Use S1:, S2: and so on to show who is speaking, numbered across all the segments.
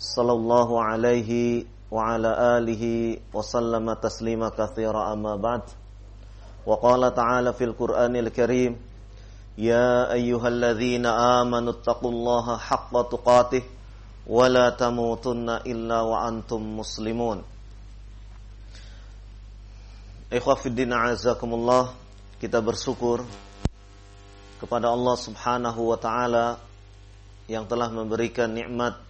S1: sallallahu alaihi wa ala alihi wa sallama taslima katsira amma ba'd. Wa qala ta'ala fil qur'anil karim ya ayyuhalladzina amanu taqullaha haqqa tuqatih wa la tamutunna illa wa antum muslimun. Ikhwah fiddin azakumullah kita bersyukur kepada Allah Subhanahu wa taala yang telah memberikan nikmat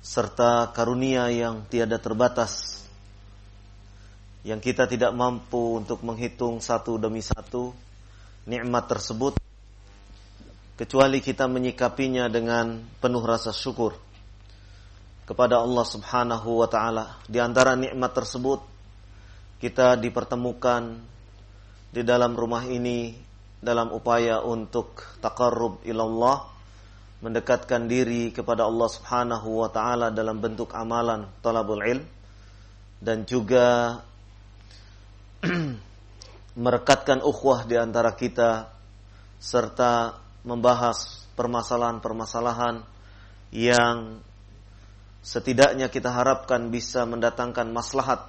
S1: serta karunia yang tiada terbatas yang kita tidak mampu untuk menghitung satu demi satu nikmat tersebut kecuali kita menyikapinya dengan penuh rasa syukur kepada Allah Subhanahu wa taala. Di antara nikmat tersebut kita dipertemukan di dalam rumah ini dalam upaya untuk taqarrub ilallah mendekatkan diri kepada Allah Subhanahu wa taala dalam bentuk amalan talabul ilm dan juga merekatkan ukhuwah di antara kita serta membahas permasalahan-permasalahan yang setidaknya kita harapkan bisa mendatangkan maslahat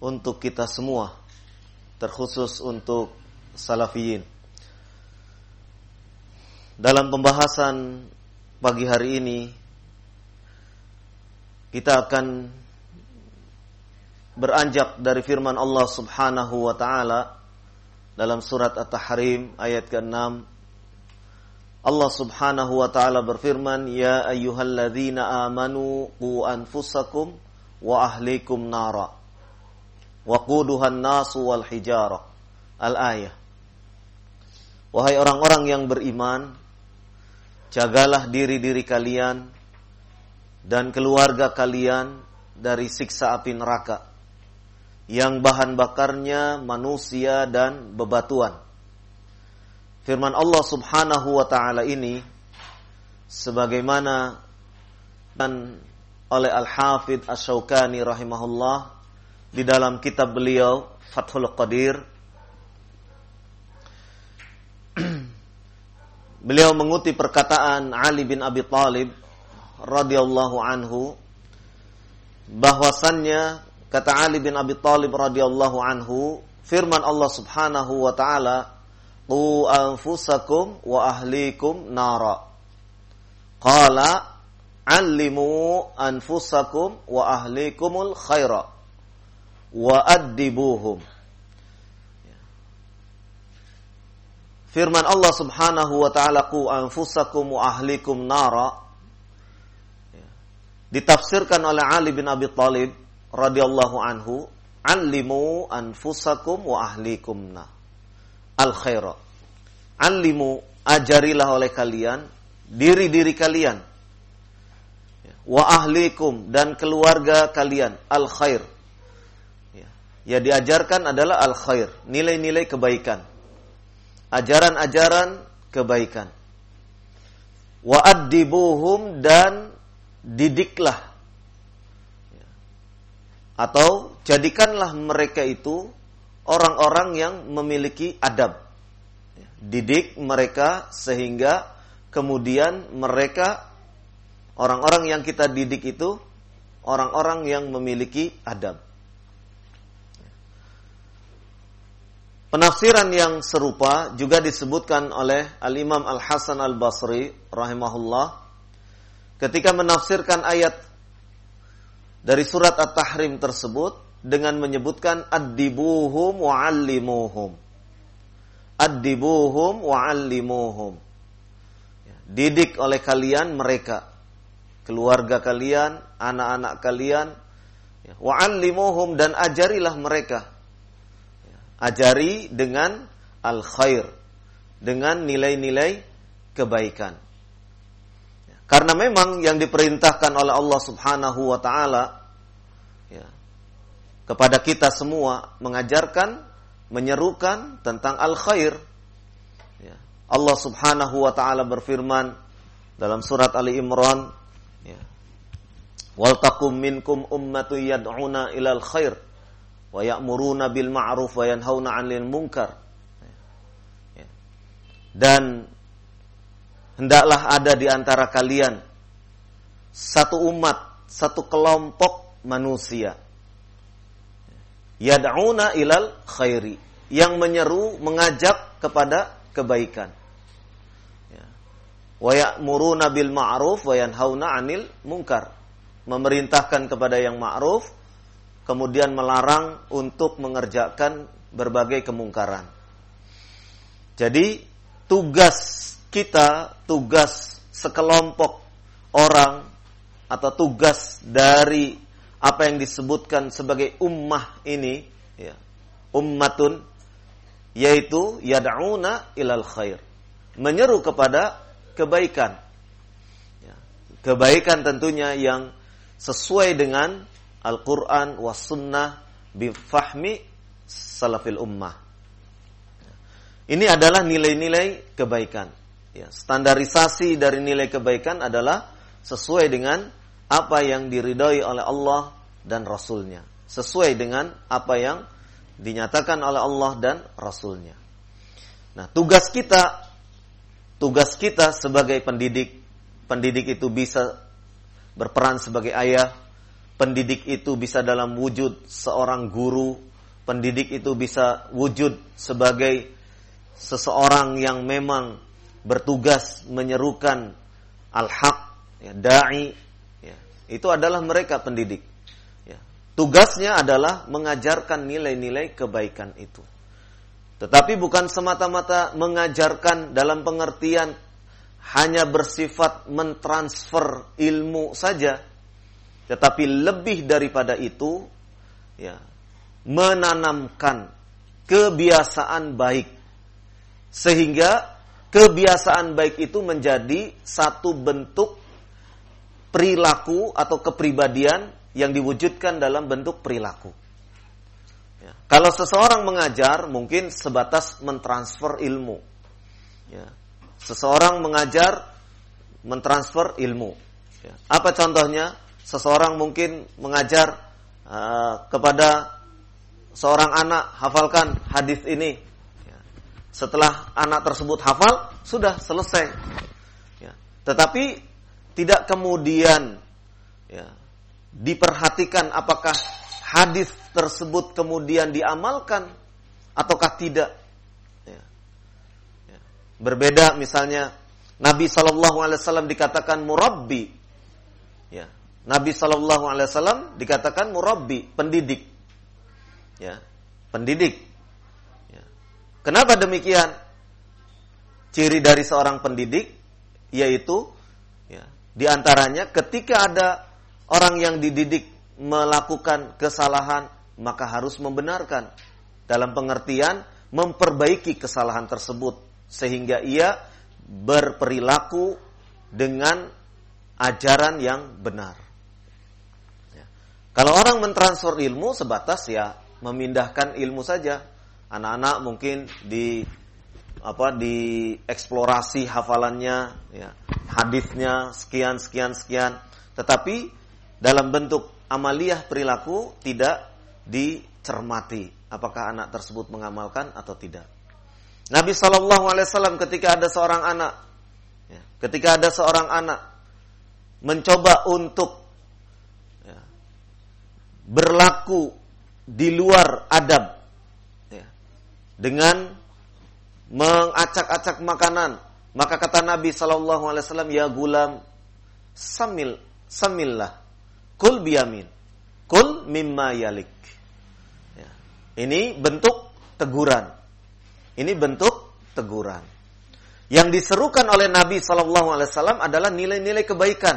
S1: untuk kita semua terkhusus untuk salafiyin dalam pembahasan pagi hari ini kita akan beranjak dari firman Allah Subhanahu wa taala dalam surat At-Tahrim ayat ke-6 Allah Subhanahu wa taala berfirman ya ayyuhalladzina amanu qu anfusakum wa ahlikum nara waquduhan nasu wal hijarah al-ayah. Wahai orang-orang yang beriman jagalah diri-diri kalian dan keluarga kalian dari siksa api neraka yang bahan bakarnya manusia dan bebatuan. Firman Allah Subhanahu wa taala ini sebagaimana dan oleh Al-Hafidh Asy-Syaukani rahimahullah di dalam kitab beliau Fathul Qadir Beliau mengutip perkataan Ali bin Abi Thalib radhiyallahu anhu bahwasannya kata Ali bin Abi Thalib radhiyallahu anhu firman Allah Subhanahu wa taala qu anfusakum wa ahlikum nara. Qala allimu anfusakum wa ahlikumul khaira wa addibuhum firman Allah Subhanahu wa taala qu anfusakum wa ahlikum nara. Ya. ditafsirkan oleh Ali bin Abi Thalib radhiyallahu anhu allimu anfusakum wa ahlikum na al khaira allimu ajarilah oleh kalian diri-diri kalian. Ya. wa ahlikum dan keluarga kalian al khair ya diajarkan adalah al khair nilai-nilai kebaikan ajaran-ajaran kebaikan. Wa addibuhum dan didiklah. Atau jadikanlah mereka itu orang-orang yang memiliki adab. Didik mereka sehingga kemudian mereka orang-orang yang kita didik itu orang-orang yang memiliki adab. Penafsiran yang serupa juga disebutkan oleh Al-Imam Al-Hasan Al-Basri rahimahullah ketika menafsirkan ayat dari surat At-Tahrim tersebut dengan menyebutkan ad-dibuhum wa'allimuhum. Ad-dibuhum wa'allimuhum. Ya, didik oleh kalian mereka, keluarga kalian, anak-anak kalian, ya, wa'allimuhum dan ajarilah mereka ajari dengan al khair dengan nilai-nilai kebaikan. Karena memang yang diperintahkan oleh Allah Subhanahu wa taala ya, kepada kita semua mengajarkan, menyerukan tentang al khair. Ya. Allah Subhanahu wa taala berfirman dalam surat Ali Imran ya. Wal takum minkum ummatu yad'una ilal khair wa ya'muruna bil ma'ruf wa yanhauna 'anil munkar. Ya. Dan hendaklah ada di antara kalian satu umat, satu kelompok manusia. Yad'una ilal khairi. Yang menyeru, mengajak kepada kebaikan. Ya. Wa ya'muruna bil ma'ruf wa yanhauna 'anil munkar. Memerintahkan kepada yang ma'ruf, kemudian melarang untuk mengerjakan berbagai kemungkaran. Jadi tugas kita tugas sekelompok orang atau tugas dari apa yang disebutkan sebagai ummah ini ya, ummatun yaitu yad'una ilal khair menyeru kepada kebaikan ya, kebaikan tentunya yang sesuai dengan Al-Quran was sunnah bifahmi salafil ummah ini adalah nilai-nilai kebaikan Ya, standarisasi dari nilai kebaikan adalah sesuai dengan apa yang diridhoi oleh Allah dan Rasulnya. Sesuai dengan apa yang dinyatakan oleh Allah dan Rasulnya. Nah, tugas kita, tugas kita sebagai pendidik, pendidik itu bisa berperan sebagai ayah, pendidik itu bisa dalam wujud seorang guru, pendidik itu bisa wujud sebagai seseorang yang memang bertugas menyerukan al-haq, ya, dai, ya, itu adalah mereka pendidik. Ya. Tugasnya adalah mengajarkan nilai-nilai kebaikan itu. Tetapi bukan semata-mata mengajarkan dalam pengertian hanya bersifat mentransfer ilmu saja, tetapi lebih daripada itu, ya, menanamkan kebiasaan baik sehingga kebiasaan baik itu menjadi satu bentuk perilaku atau kepribadian yang diwujudkan dalam bentuk perilaku. Ya. Kalau seseorang mengajar mungkin sebatas mentransfer ilmu. Ya. Seseorang mengajar mentransfer ilmu. Ya. Apa contohnya? Seseorang mungkin mengajar uh, kepada seorang anak hafalkan hadis ini setelah anak tersebut hafal, sudah selesai. Ya. Tetapi tidak kemudian ya, diperhatikan apakah hadis tersebut kemudian diamalkan ataukah tidak. Ya. Ya. Berbeda misalnya Nabi Shallallahu Alaihi Wasallam dikatakan murabbi. Ya. Nabi Shallallahu Alaihi Wasallam dikatakan murabbi, pendidik. Ya. Pendidik. Kenapa demikian? Ciri dari seorang pendidik yaitu ya, di antaranya ketika ada orang yang dididik melakukan kesalahan maka harus membenarkan dalam pengertian memperbaiki kesalahan tersebut sehingga ia berperilaku dengan ajaran yang benar. Kalau orang mentransfer ilmu sebatas ya memindahkan ilmu saja, anak-anak mungkin di apa di eksplorasi hafalannya ya hadisnya sekian sekian sekian. Tetapi dalam bentuk amaliyah perilaku tidak dicermati apakah anak tersebut mengamalkan atau tidak. Nabi Wasallam ketika ada seorang anak ya, ketika ada seorang anak mencoba untuk berlaku di luar adab dengan mengacak-acak makanan. Maka kata Nabi Wasallam, ya gulam, samil, samillah, kul biyamin, kul mimma yalik. Ya. Ini bentuk teguran. Ini bentuk teguran. Yang diserukan oleh Nabi Wasallam adalah nilai-nilai kebaikan.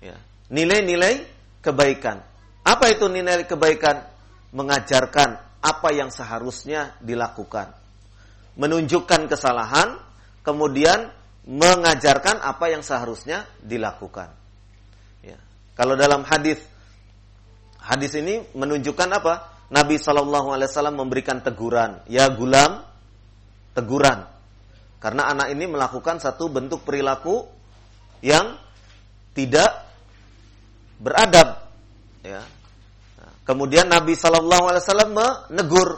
S1: Ya. Nilai-nilai kebaikan. Apa itu nilai kebaikan? Mengajarkan apa yang seharusnya dilakukan. Menunjukkan kesalahan, kemudian mengajarkan apa yang seharusnya dilakukan. Ya. Kalau dalam hadis hadis ini menunjukkan apa? Nabi Wasallam memberikan teguran, ya gulam, teguran, karena anak ini melakukan satu bentuk perilaku yang tidak beradab, ya. Kemudian Nabi Shallallahu Alaihi Wasallam menegur,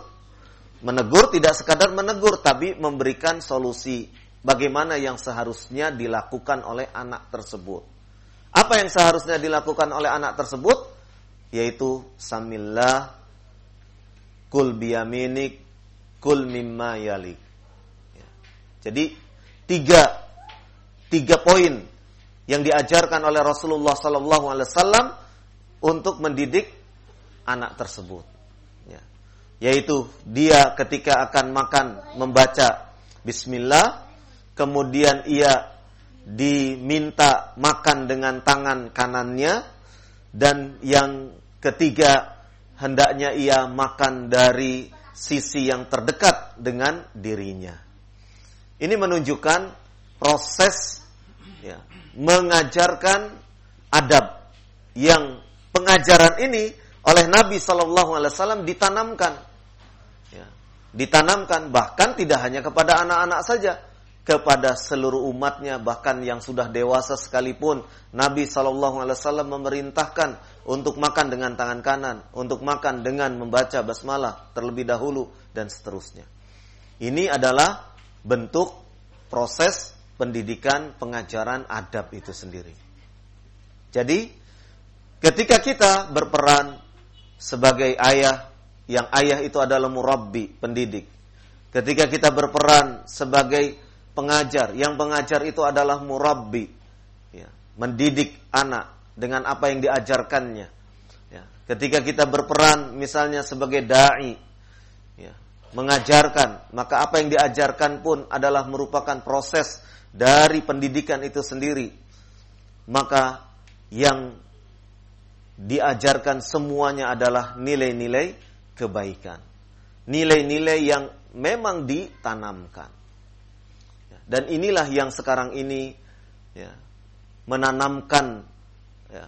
S1: menegur tidak sekadar menegur, tapi memberikan solusi bagaimana yang seharusnya dilakukan oleh anak tersebut. Apa yang seharusnya dilakukan oleh anak tersebut? Yaitu samillah kul biyaminik kul mimma yalik. Ya. Jadi tiga tiga poin yang diajarkan oleh Rasulullah Sallallahu Alaihi Wasallam untuk mendidik anak tersebut. Ya. Yaitu dia ketika akan makan membaca Bismillah, kemudian ia diminta makan dengan tangan kanannya, dan yang ketiga hendaknya ia makan dari sisi yang terdekat dengan dirinya. Ini menunjukkan proses ya, mengajarkan adab yang pengajaran ini oleh Nabi Shallallahu Alaihi Wasallam ditanamkan, ya, ditanamkan bahkan tidak hanya kepada anak-anak saja, kepada seluruh umatnya bahkan yang sudah dewasa sekalipun. Nabi Shallallahu Alaihi Wasallam memerintahkan untuk makan dengan tangan kanan untuk makan dengan membaca basmalah terlebih dahulu dan seterusnya. Ini adalah bentuk proses pendidikan pengajaran adab itu sendiri. Jadi ketika kita berperan sebagai ayah yang ayah itu adalah murabbi pendidik ketika kita berperan sebagai pengajar. Yang pengajar itu adalah murabbi. Ya, mendidik anak dengan apa yang diajarkannya. Ya, ketika kita berperan misalnya sebagai da'i, ya, mengajarkan, maka apa yang diajarkan pun adalah merupakan proses dari pendidikan itu sendiri. Maka yang diajarkan semuanya adalah nilai-nilai kebaikan. Nilai-nilai yang memang ditanamkan. Dan inilah yang sekarang ini ya, menanamkan ya,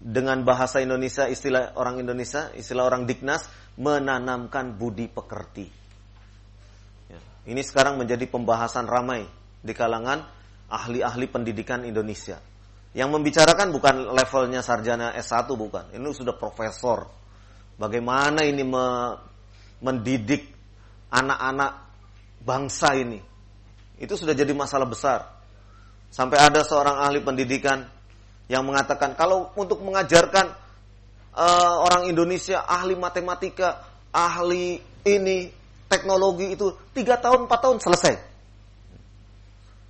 S1: dengan bahasa Indonesia, istilah orang Indonesia, istilah orang Diknas, menanamkan budi pekerti. Ya, ini sekarang menjadi pembahasan ramai di kalangan ahli-ahli pendidikan Indonesia. Yang membicarakan bukan levelnya sarjana S1 bukan, ini sudah profesor. Bagaimana ini me mendidik anak-anak bangsa ini itu sudah jadi masalah besar. Sampai ada seorang ahli pendidikan yang mengatakan kalau untuk mengajarkan uh, orang Indonesia ahli matematika, ahli ini teknologi itu tiga tahun empat tahun selesai.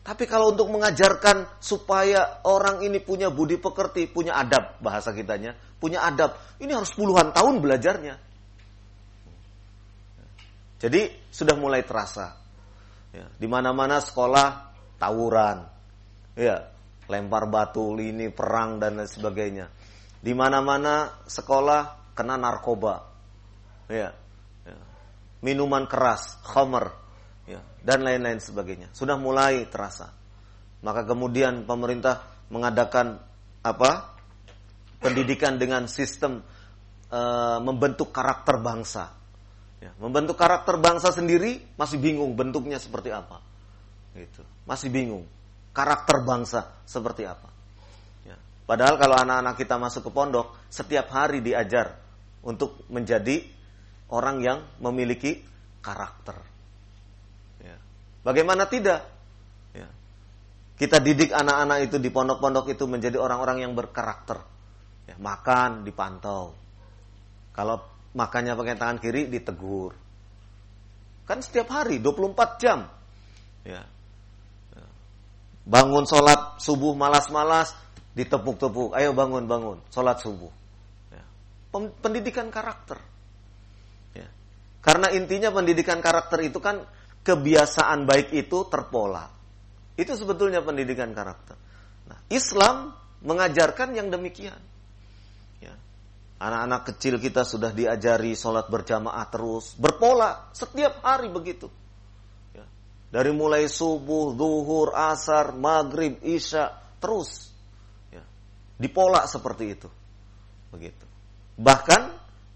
S1: Tapi kalau untuk mengajarkan supaya orang ini punya budi pekerti, punya adab bahasa kitanya, punya adab, ini harus puluhan tahun belajarnya. Jadi sudah mulai terasa Ya, di mana-mana sekolah tawuran, ya, lempar batu, lini perang dan lain sebagainya. Di mana-mana sekolah kena narkoba, ya, ya. minuman keras, khamer, ya, dan lain-lain sebagainya. Sudah mulai terasa. Maka kemudian pemerintah mengadakan apa? Pendidikan dengan sistem e, membentuk karakter bangsa Ya, membentuk karakter bangsa sendiri masih bingung bentuknya seperti apa. Gitu. Masih bingung karakter bangsa seperti apa. Ya. Padahal kalau anak-anak kita masuk ke pondok, setiap hari diajar untuk menjadi orang yang memiliki karakter. Ya. Bagaimana tidak? Ya. Kita didik anak-anak itu di pondok-pondok itu menjadi orang-orang yang berkarakter. Ya, makan dipantau. Kalau Makanya pakai tangan kiri ditegur. Kan setiap hari 24 jam. Ya. Bangun sholat subuh malas-malas ditepuk-tepuk. Ayo bangun bangun sholat subuh. Ya. Pendidikan karakter. Ya. Karena intinya pendidikan karakter itu kan kebiasaan baik itu terpola. Itu sebetulnya pendidikan karakter. Nah, Islam mengajarkan yang demikian. Anak-anak kecil kita sudah diajari sholat berjamaah terus, berpola setiap hari begitu. Ya. Dari mulai subuh, zuhur, asar, maghrib, isya, terus. Ya. Dipola seperti itu. Begitu. Bahkan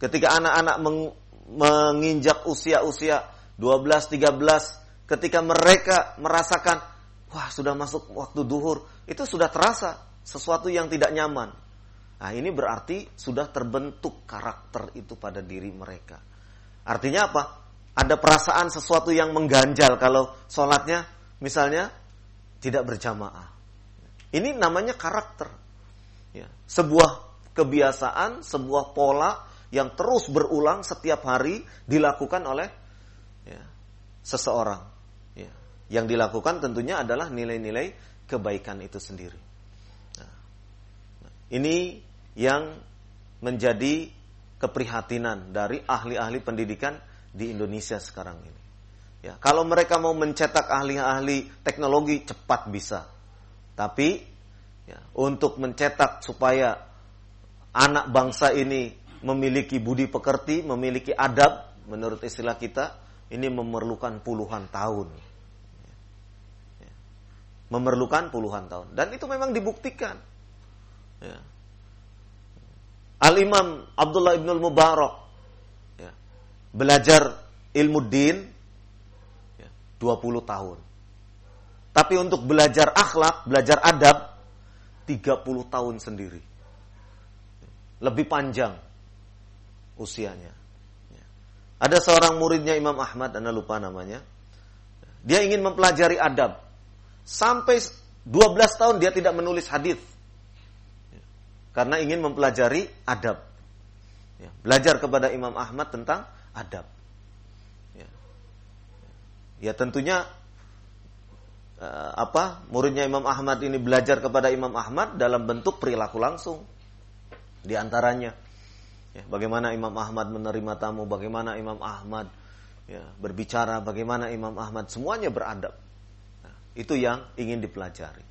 S1: ketika anak-anak meng, menginjak usia-usia 12, 13, ketika mereka merasakan, wah sudah masuk waktu duhur, itu sudah terasa sesuatu yang tidak nyaman. Nah ini berarti sudah terbentuk karakter itu pada diri mereka. Artinya apa? Ada perasaan sesuatu yang mengganjal kalau sholatnya misalnya tidak berjamaah. Ini namanya karakter. Ya. Sebuah kebiasaan, sebuah pola yang terus berulang setiap hari dilakukan oleh seseorang. Ya. Yang dilakukan tentunya adalah nilai-nilai kebaikan itu sendiri. Nah, ini yang menjadi keprihatinan dari ahli-ahli pendidikan di Indonesia sekarang ini. Ya, kalau mereka mau mencetak ahli-ahli teknologi cepat bisa, tapi ya, untuk mencetak supaya anak bangsa ini memiliki budi pekerti, memiliki adab, menurut istilah kita, ini memerlukan puluhan tahun. Ya, memerlukan puluhan tahun, dan itu memang dibuktikan. Ya, Al-Imam Abdullah ibn Mubarak ya, belajar ilmu din ya, 20 tahun. Tapi untuk belajar akhlak, belajar adab 30 tahun sendiri. Lebih panjang usianya. Ada seorang muridnya Imam Ahmad, Anda lupa namanya. Dia ingin mempelajari adab. Sampai 12 tahun dia tidak menulis hadis karena ingin mempelajari adab. Ya, belajar kepada Imam Ahmad tentang adab. Ya, ya tentunya uh, apa muridnya Imam Ahmad ini belajar kepada Imam Ahmad dalam bentuk perilaku langsung. Di antaranya, ya, bagaimana Imam Ahmad menerima tamu, bagaimana Imam Ahmad ya, berbicara, bagaimana Imam Ahmad semuanya beradab. Nah, itu yang ingin dipelajari.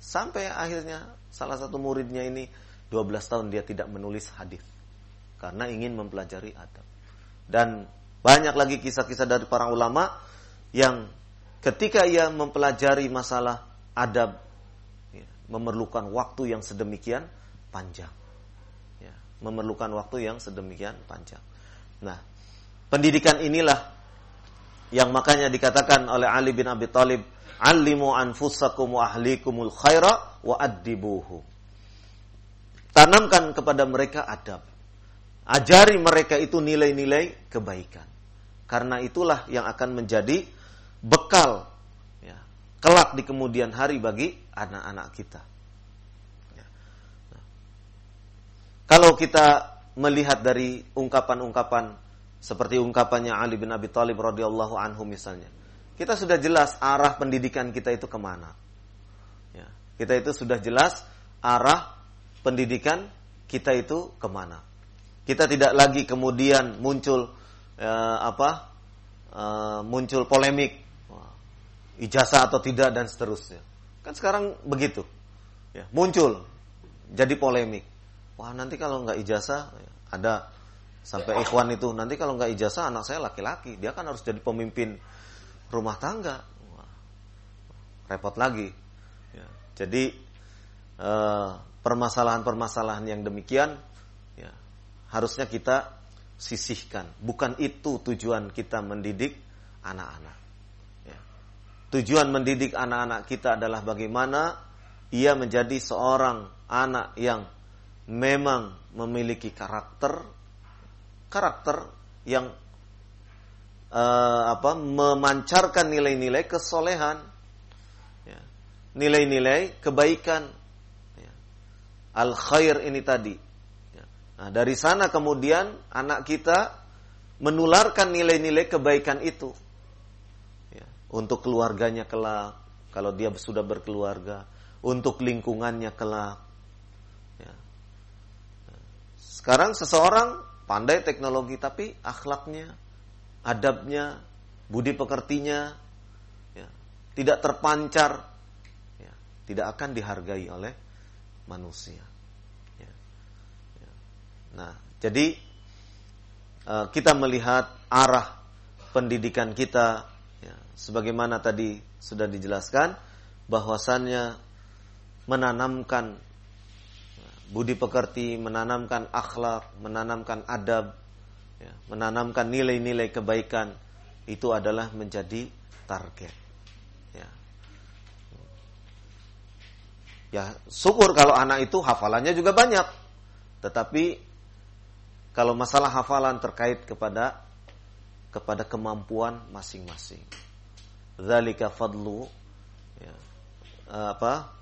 S1: Sampai akhirnya salah satu muridnya ini 12 tahun dia tidak menulis hadis karena ingin mempelajari adab. Dan banyak lagi kisah-kisah dari para ulama yang ketika ia mempelajari masalah adab ya, memerlukan waktu yang sedemikian panjang. Memerlukan waktu yang sedemikian panjang. Nah, pendidikan inilah yang makanya dikatakan oleh Ali bin Abi Thalib, "Allimu anfusakum wa ahlikumul khaira wa addibuhum." Tanamkan kepada mereka adab. Ajari mereka itu nilai-nilai kebaikan. Karena itulah yang akan menjadi bekal ya, kelak di kemudian hari bagi anak-anak kita. Ya. Nah. Kalau kita melihat dari ungkapan-ungkapan seperti ungkapannya Ali bin Abi Thalib radhiyallahu anhu misalnya, kita sudah jelas arah pendidikan kita itu ke mana. Ya, kita itu sudah jelas arah pendidikan kita itu ke mana. Kita tidak lagi kemudian muncul eh, apa eh, muncul polemik ijazah atau tidak dan seterusnya. Kan sekarang begitu, ya, muncul jadi polemik. Wah nanti kalau nggak ijazah ada sampai ikhwan itu nanti kalau nggak ijazah anak saya laki-laki dia kan harus jadi pemimpin rumah tangga. Wah, repot lagi. Ya, jadi eh, permasalahan-permasalahan yang demikian ya, harusnya kita sisihkan. Bukan itu tujuan kita mendidik anak-anak. Ya. Tujuan mendidik anak-anak kita adalah bagaimana ia menjadi seorang anak yang memang memiliki karakter karakter yang uh, apa memancarkan nilai-nilai kesolehan ya. nilai-nilai kebaikan al khair ini tadi. Ya. Nah, dari sana kemudian anak kita menularkan nilai-nilai kebaikan itu ya. untuk keluarganya kelak, kalau dia sudah berkeluarga, untuk lingkungannya kelak. Sekarang seseorang pandai teknologi tapi akhlaknya, adabnya, budi pekertinya ya, tidak terpancar, ya, tidak akan dihargai oleh manusia. Ya. Ya. Nah, jadi uh, kita melihat arah pendidikan kita ya, sebagaimana tadi sudah dijelaskan bahwasannya menanamkan budi pekerti, menanamkan akhlak, menanamkan adab, ya, menanamkan nilai-nilai kebaikan itu adalah menjadi target. Ya. ya syukur kalau anak itu hafalannya juga banyak, tetapi kalau masalah hafalan terkait kepada kepada kemampuan masing-masing. Zalika fadlu ya, apa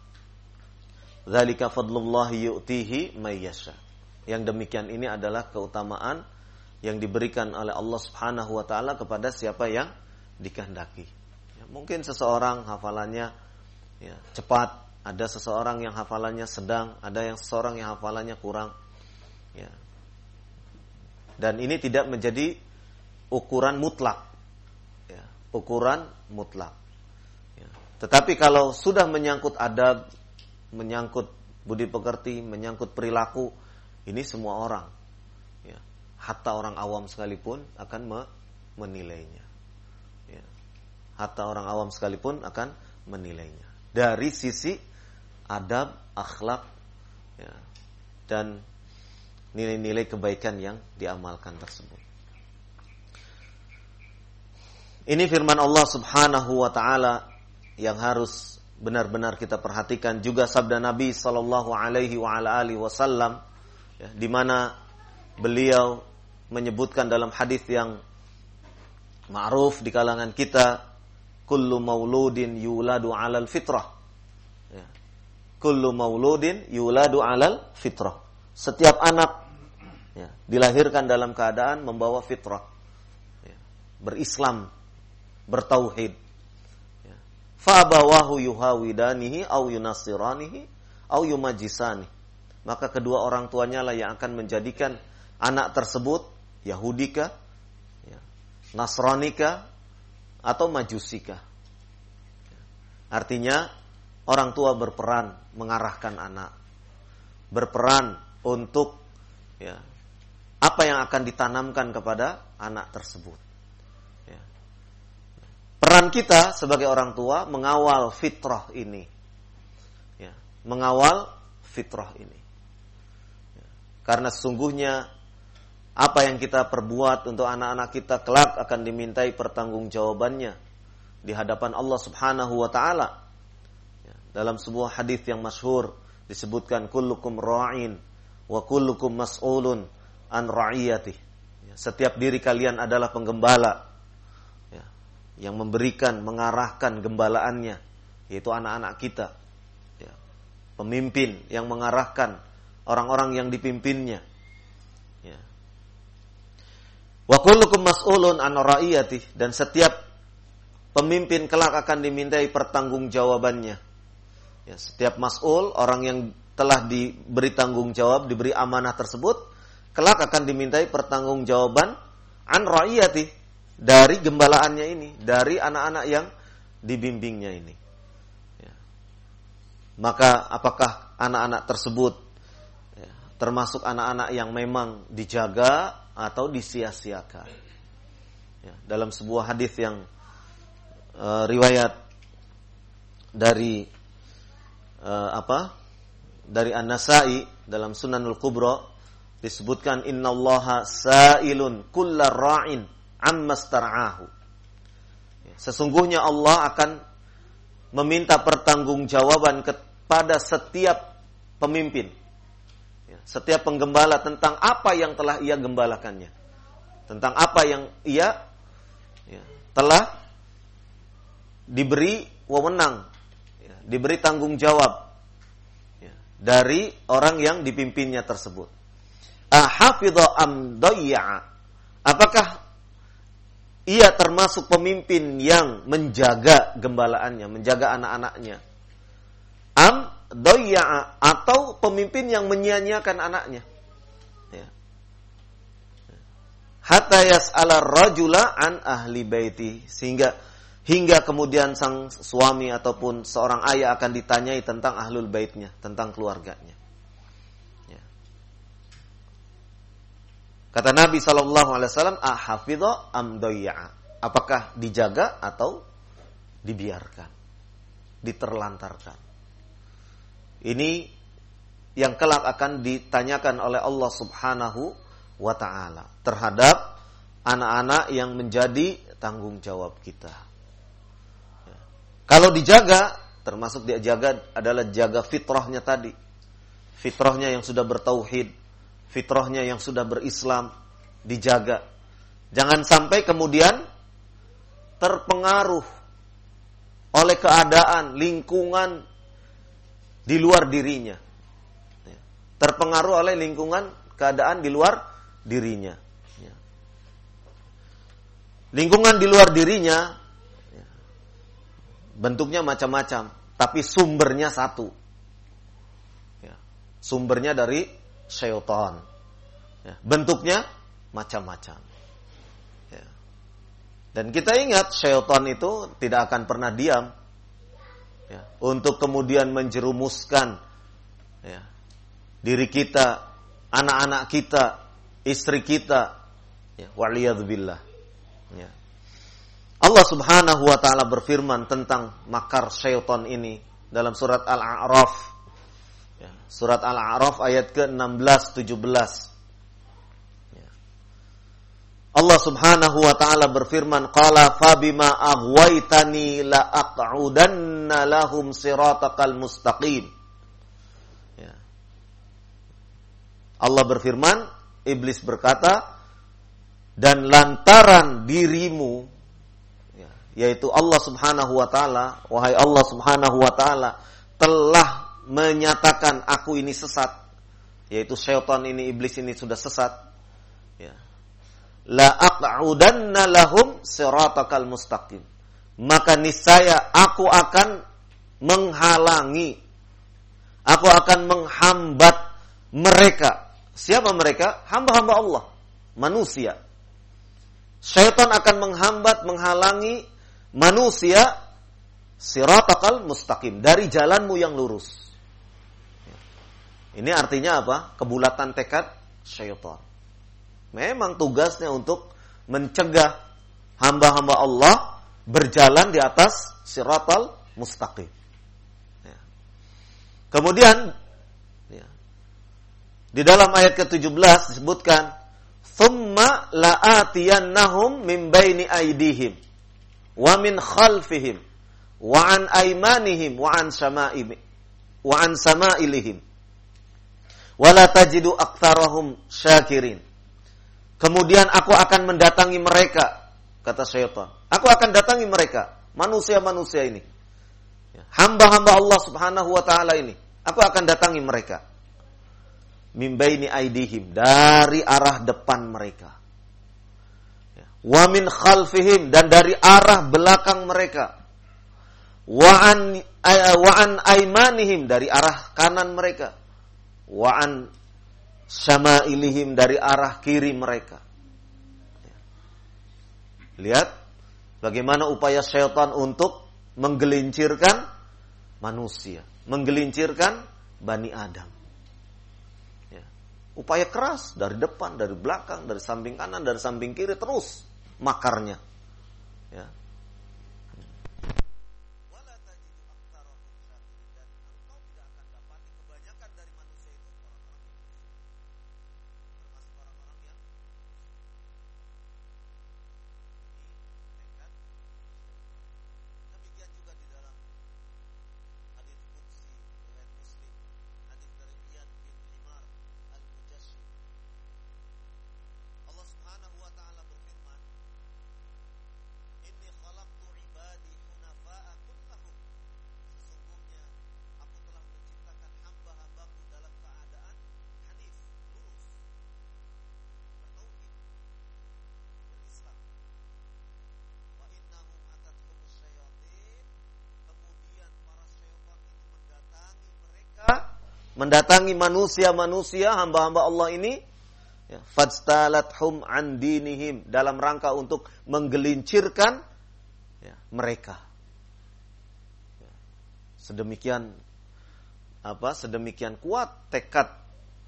S1: Zalika fadlullah yu'tihi mayyasha. Yang demikian ini adalah keutamaan yang diberikan oleh Allah Subhanahu wa taala kepada siapa yang dikehendaki. Ya, mungkin seseorang hafalannya ya, cepat, ada seseorang yang hafalannya sedang, ada yang seseorang yang hafalannya kurang. Ya. Dan ini tidak menjadi ukuran mutlak. Ya, ukuran mutlak. Ya. Tetapi kalau sudah menyangkut adab, menyangkut budi pekerti, menyangkut perilaku, ini semua orang, ya, hatta orang awam sekalipun akan me menilainya. Ya. Hatta orang awam sekalipun akan menilainya. Dari sisi adab, akhlak, ya, dan nilai-nilai kebaikan yang diamalkan tersebut. Ini firman Allah Subhanahu wa taala yang harus benar-benar kita perhatikan juga sabda Nabi Shallallahu Alaihi Wasallam ya, di mana beliau menyebutkan dalam hadis yang ma'ruf di kalangan kita kullu mauludin yuladu alal fitrah. Ya. kullu mauludin yuladu alal fitrah. Setiap anak ya, dilahirkan dalam keadaan membawa fitrah ya, berislam bertauhid Fa'abawahu yuhawidanihi au yunasiranihi au yumajisani. Maka kedua orang tuanya lah yang akan menjadikan anak tersebut Yahudika, ya, Nasranika, atau Majusika. Artinya orang tua berperan mengarahkan anak, berperan untuk ya, apa yang akan ditanamkan kepada anak tersebut. Peran kita sebagai orang tua mengawal fitrah ini. Ya, mengawal fitrah ini. Ya, karena sesungguhnya apa yang kita perbuat untuk anak-anak kita kelak akan dimintai pertanggungjawabannya di hadapan Allah Subhanahu wa taala. Ya, dalam sebuah hadis yang masyhur disebutkan kullukum ra'in wa kullukum mas'ulun an ra'iyati. Ya, setiap diri kalian adalah penggembala yang memberikan, mengarahkan gembalaannya, yaitu anak-anak kita. Ya. Pemimpin yang mengarahkan orang-orang yang dipimpinnya. Ya. Mas'ulun an dan setiap pemimpin kelak akan dimintai pertanggungjawabannya. Ya, setiap mas'ul, orang yang telah diberi tanggung jawab, diberi amanah tersebut, kelak akan dimintai pertanggungjawaban an ra'iyati dari gembalaannya ini, dari anak-anak yang dibimbingnya ini. Ya. Maka apakah anak-anak tersebut ya, termasuk anak-anak yang memang dijaga atau disia-siakan? Ya, dalam sebuah hadis yang uh, riwayat dari uh, apa? Dari An-Nasai dalam Sunanul Kubra disebutkan innallaha sa'ilun kullar ra'in ammastar'ahu. Sesungguhnya Allah akan meminta pertanggungjawaban kepada setiap pemimpin. Ya, setiap penggembala tentang apa yang telah ia gembalakannya. Tentang apa yang ia ya, telah diberi wewenang, ya, diberi tanggung jawab dari orang yang dipimpinnya tersebut. Am Apakah ia termasuk pemimpin yang menjaga gembalaannya, menjaga anak-anaknya. Am doya atau pemimpin yang menyia-nyiakan anaknya. Ya. Hatta yas'ala rajula an ahli baiti sehingga hingga kemudian sang suami ataupun seorang ayah akan ditanyai tentang ahlul baitnya, tentang keluarganya. Kata Nabi Shallallahu Alaihi Wasallam. Apakah dijaga atau dibiarkan, diterlantarkan. Ini yang kelak akan ditanyakan oleh Allah Subhanahu wa taala terhadap anak-anak yang menjadi tanggung jawab kita. Ya. Kalau dijaga, termasuk dia jaga adalah jaga fitrahnya tadi. Fitrahnya yang sudah bertauhid, fitrahnya yang sudah berislam dijaga. Jangan sampai kemudian terpengaruh oleh keadaan, lingkungan di luar dirinya. Ya. Terpengaruh oleh lingkungan, keadaan di luar dirinya. Ya. Lingkungan di luar dirinya ya, bentuknya macam-macam, tapi sumbernya satu. Ya. Sumbernya dari syaitan. Bentuknya macam-macam. Dan kita ingat syaitan itu tidak akan pernah diam ya, untuk kemudian menjerumuskan ya, diri kita, anak-anak kita, istri kita. Ya, waliyadzubillah. Ya. Allah Subhanahu wa taala berfirman tentang makar syaitan ini dalam surat Al-A'raf. Ya, surat Al-A'raf ayat ke-16 17. Ya. Allah Subhanahu wa taala berfirman, "Qala fabima aghwaytani la aq'udanna lahum siratakal mustaqim." Ya. Allah berfirman, iblis berkata, dan lantaran dirimu ya, yaitu Allah Subhanahu wa taala wahai Allah Subhanahu wa taala telah menyatakan aku ini sesat yaitu syaitan ini iblis ini sudah sesat ya. La aq'udanna lahum siratakal mustaqim. Maka niscaya aku akan menghalangi aku akan menghambat mereka. Siapa mereka? Hamba-hamba Allah manusia. Syaitan akan menghambat, menghalangi manusia siratakal mustaqim dari jalanmu yang lurus. Ini artinya apa? Kebulatan tekad syaitan. Memang tugasnya untuk mencegah hamba-hamba Allah berjalan di atas siratal mustaqim. Ya. Kemudian ya, di dalam ayat ke-17 disebutkan Thumma la'atiyannahum min baini aidihim wa min khalfihim wa an aymanihim wa an sama'im wa an sama'ilihim wa la tajidu syakirin. Kemudian aku akan mendatangi mereka, kata syaitan. Aku akan datangi mereka, manusia-manusia ini. Hamba-hamba Allah Subhanahu wa taala ini. Aku akan datangi mereka mimbaini aidihim dari arah depan mereka. Ya. Wa min khalfihim dan dari arah belakang mereka. Wa an wa an aimanihim dari arah kanan mereka. Wa an syama'ilihim dari arah kiri mereka. Ya. Lihat bagaimana upaya syaitan untuk menggelincirkan manusia, menggelincirkan Bani Adam upaya keras dari depan, dari belakang, dari samping kanan, dari samping kiri terus makarnya. Ya. Mendatangi manusia-manusia hamba-hamba Allah ini ya, fadstalathum an dinihim dalam rangka untuk menggelincirkan ya, mereka. Ya, sedemikian apa? Sedemikian kuat tekad,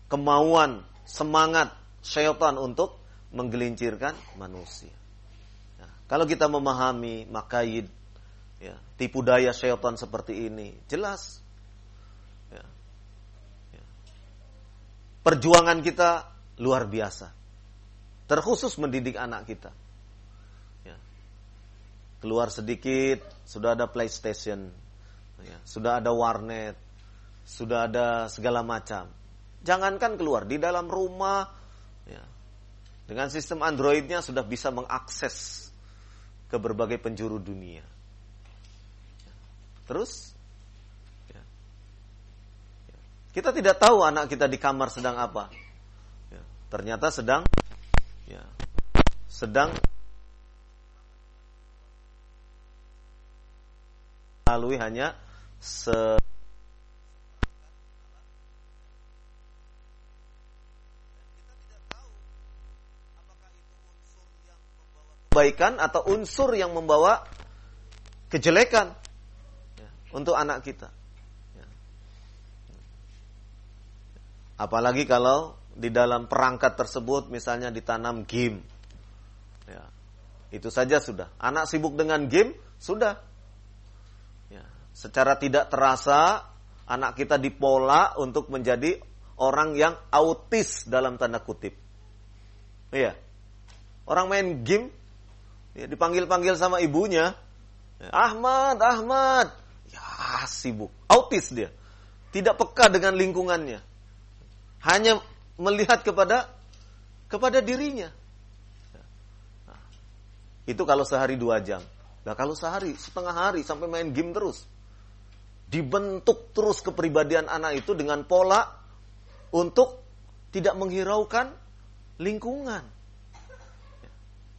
S1: kemauan, semangat syaitan untuk menggelincirkan manusia. Nah, kalau kita memahami makayid ya, tipu daya syaitan seperti ini. Jelas. Ya. Ya. Perjuangan kita luar biasa. Terkhusus mendidik anak kita. Ya. Keluar sedikit, sudah ada PlayStation, ya. sudah ada warnet, sudah ada segala macam. Jangankan keluar di dalam rumah, ya. dengan sistem Androidnya sudah bisa mengakses ke berbagai penjuru dunia. Terus. Kita tidak tahu anak kita di kamar sedang apa. Ya. Ternyata sedang, ya, sedang melalui hanya se kebaikan atau unsur yang membawa kejelekan ya, untuk anak kita. Apalagi kalau di dalam perangkat tersebut misalnya ditanam game. Ya, itu saja sudah. Anak sibuk dengan game, sudah. Ya, secara tidak terasa anak kita dipola untuk menjadi orang yang autis dalam tanda kutip. Iya. Orang main game Ya, dipanggil-panggil sama ibunya. Ahmad, Ahmad. Ya, sibuk. Autis dia. Tidak peka dengan lingkungannya. Hanya melihat kepada kepada dirinya. Itu kalau sehari dua jam. Nah kalau sehari, setengah hari sampai main game terus. Dibentuk terus kepribadian anak itu dengan pola untuk tidak menghiraukan lingkungan.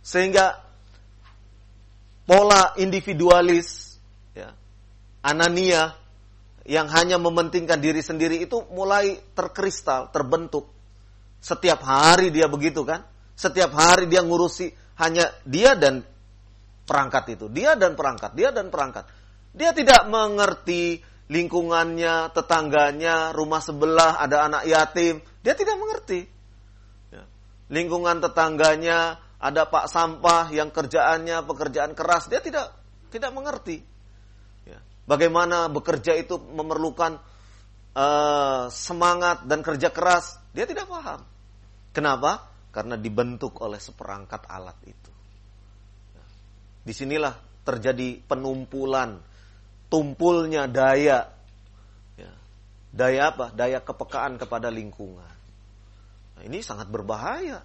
S1: Sehingga pola individualis, ya, anania yang hanya mementingkan diri sendiri itu mulai terkristal, terbentuk. Setiap hari dia begitu kan? Setiap hari dia ngurusi hanya dia dan perangkat itu. Dia dan perangkat, dia dan perangkat. Dia tidak mengerti lingkungannya, tetangganya, rumah sebelah ada anak yatim. Dia tidak mengerti. Ya. Lingkungan tetangganya ada pak sampah yang kerjaannya pekerjaan keras, dia tidak tidak mengerti. Ya. Bagaimana bekerja itu memerlukan uh, semangat dan kerja keras, dia tidak paham. Kenapa? Karena dibentuk oleh seperangkat alat itu. Ya. Di sinilah terjadi penumpulan, tumpulnya daya. Ya. Daya apa? Daya kepekaan kepada lingkungan. Nah, ini sangat berbahaya.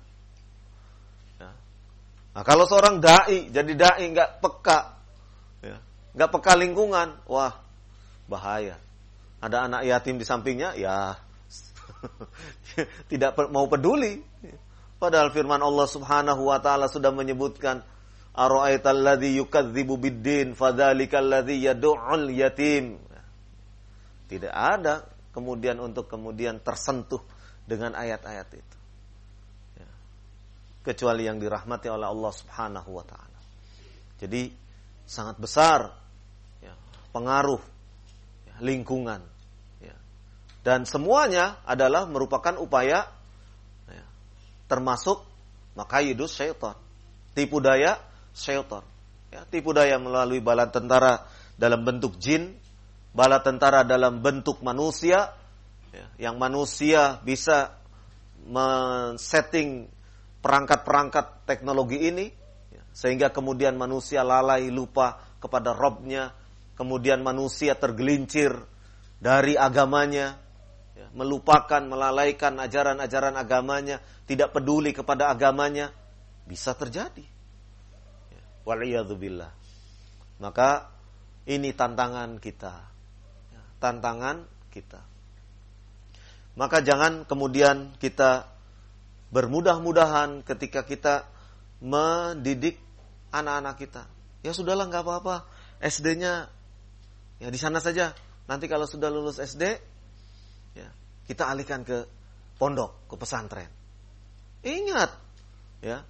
S1: Nah, kalau seorang dai jadi dai nggak peka, ya, nggak peka lingkungan, wah bahaya. Ada anak yatim di sampingnya, ya tidak mau peduli. Padahal firman Allah Subhanahu wa taala sudah menyebutkan Ara'aital ladzi yukadzibu biddin fadzalikal ladzi yad'ul yatim. Tidak ada kemudian untuk kemudian tersentuh dengan ayat-ayat itu kecuali yang dirahmati oleh Allah Subhanahu wa taala. Jadi sangat besar ya, pengaruh lingkungan ya. dan semuanya adalah merupakan upaya ya, termasuk makayidus syaitan, tipu daya syaitan. Ya, tipu daya melalui bala tentara dalam bentuk jin, bala tentara dalam bentuk manusia, ya, yang manusia bisa men-setting perangkat-perangkat teknologi ini sehingga kemudian manusia lalai lupa kepada Robnya kemudian manusia tergelincir dari agamanya ya, melupakan melalaikan ajaran-ajaran agamanya tidak peduli kepada agamanya bisa terjadi ya, waliyadzubillah maka ini tantangan kita ya, tantangan kita maka jangan kemudian kita bermudah-mudahan ketika kita mendidik anak-anak kita. Ya sudahlah nggak apa-apa. SD-nya ya di sana saja. Nanti kalau sudah lulus SD, ya kita alihkan ke pondok, ke pesantren. Ingat, ya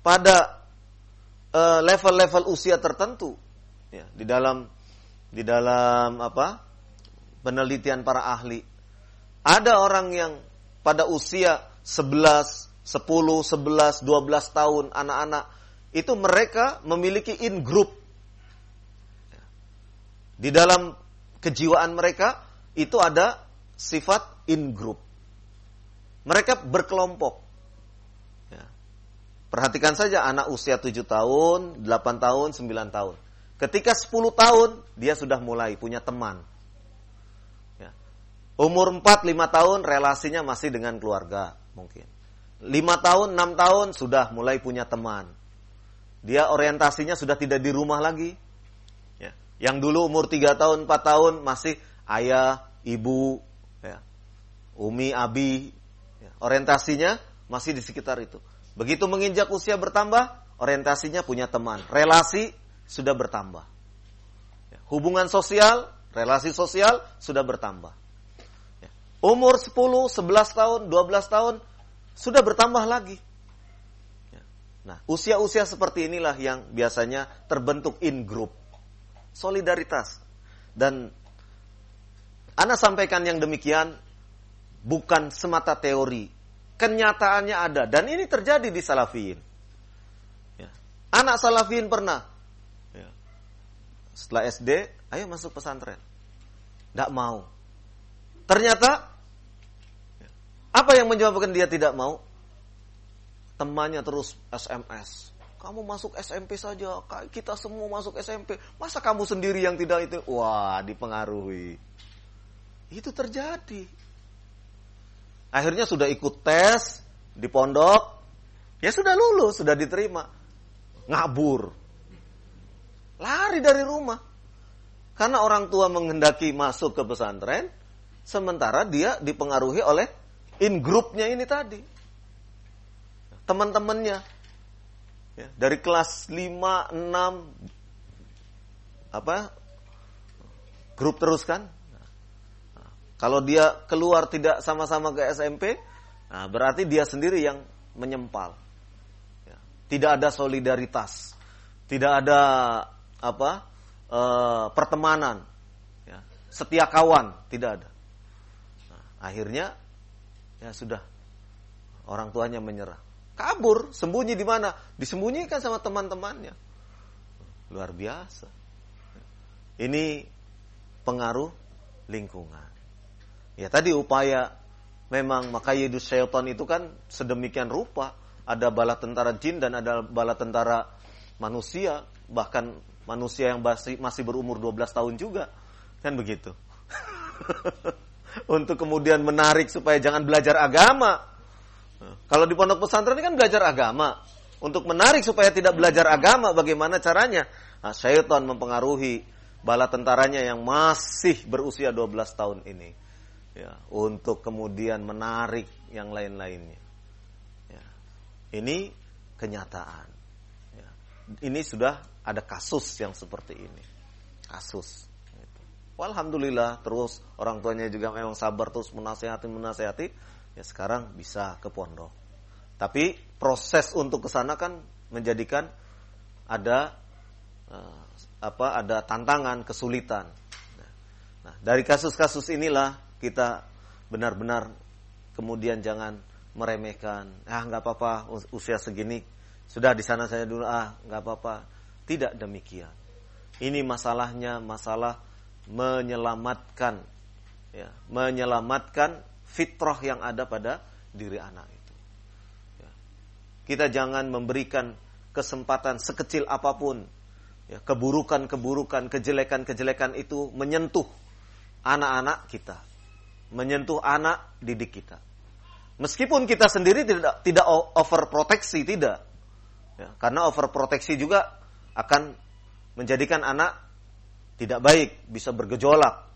S1: pada eh, level-level uh, usia tertentu, ya di dalam di dalam apa penelitian para ahli, ada orang yang pada usia 11, 10, 11, 12 tahun anak-anak itu mereka memiliki in group. Di dalam kejiwaan mereka itu ada sifat in group. Mereka berkelompok. Ya. Perhatikan saja anak usia 7 tahun, 8 tahun, 9 tahun. Ketika 10 tahun, dia sudah mulai punya teman. Ya. Umur 4, 5 tahun, relasinya masih dengan keluarga mungkin. 5 tahun, 6 tahun, sudah mulai punya teman. Dia orientasinya sudah tidak di rumah lagi. Ya. Yang dulu umur 3 tahun, 4 tahun, masih ayah, ibu, ya. umi, abi. Ya. Orientasinya masih di sekitar itu. Begitu menginjak usia bertambah, orientasinya punya teman. Relasi sudah bertambah. Ya, hubungan sosial, relasi sosial sudah bertambah. Ya, umur 10, 11 tahun, 12 tahun sudah bertambah lagi. Ya, nah, usia-usia seperti inilah yang biasanya terbentuk in group. Solidaritas. Dan Anda sampaikan yang demikian bukan semata teori. Kenyataannya ada. Dan ini terjadi di Salafiyin. Anak Salafiyin pernah setelah SD, ayo masuk pesantren. Tidak mau. Ternyata, apa yang menyebabkan dia tidak mau? Temannya terus SMS. Kamu masuk SMP saja, kita semua masuk SMP. Masa kamu sendiri yang tidak itu? Wah, dipengaruhi. Itu terjadi. Akhirnya sudah ikut tes di pondok, ya sudah lulus, sudah diterima. Ngabur, Lari dari rumah. Karena orang tua menghendaki masuk ke pesantren, sementara dia dipengaruhi oleh in grupnya ini tadi. Teman-temannya. Ya, dari kelas 5, 6, apa, grup terus kan. Nah, kalau dia keluar tidak sama-sama ke SMP, nah berarti dia sendiri yang menyempal. Ya, tidak ada solidaritas. Tidak ada apa e, pertemanan, ya, setia kawan tidak ada. Nah, akhirnya ya sudah orang tuanya menyerah, kabur, sembunyi di mana? Disembunyikan sama teman-temannya. Luar biasa. Ini pengaruh lingkungan. Ya tadi upaya memang makayidus syaitan itu kan sedemikian rupa. Ada bala tentara jin dan ada bala tentara manusia. Bahkan manusia yang masih, masih berumur 12 tahun juga. Kan begitu. Untuk kemudian menarik supaya jangan belajar agama. Kalau di pondok pesantren ini kan belajar agama. Untuk menarik supaya tidak belajar agama, bagaimana caranya? Nah, syaitan mempengaruhi bala tentaranya yang masih berusia 12 tahun ini. Ya, untuk kemudian menarik yang lain-lainnya. Ya, ini kenyataan. Ya, ini sudah ada kasus yang seperti ini. Kasus. Gitu. Alhamdulillah terus orang tuanya juga memang sabar terus menasehati menasehati. Ya sekarang bisa ke pondok. Tapi proses untuk ke sana kan menjadikan ada uh, apa ada tantangan, kesulitan. Nah, dari kasus-kasus inilah kita benar-benar kemudian jangan meremehkan. Ah nggak apa-apa usia segini sudah di sana saya dulu ah nggak apa-apa tidak demikian. Ini masalahnya masalah menyelamatkan ya, menyelamatkan fitrah yang ada pada diri anak itu. Ya. Kita jangan memberikan kesempatan sekecil apa pun ya, keburukan-keburukan, kejelekan-kejelekan itu menyentuh anak-anak kita, menyentuh anak didik kita. Meskipun kita sendiri tidak tidak overproteksi tidak, ya, karena overproteksi juga akan menjadikan anak tidak baik, bisa bergejolak,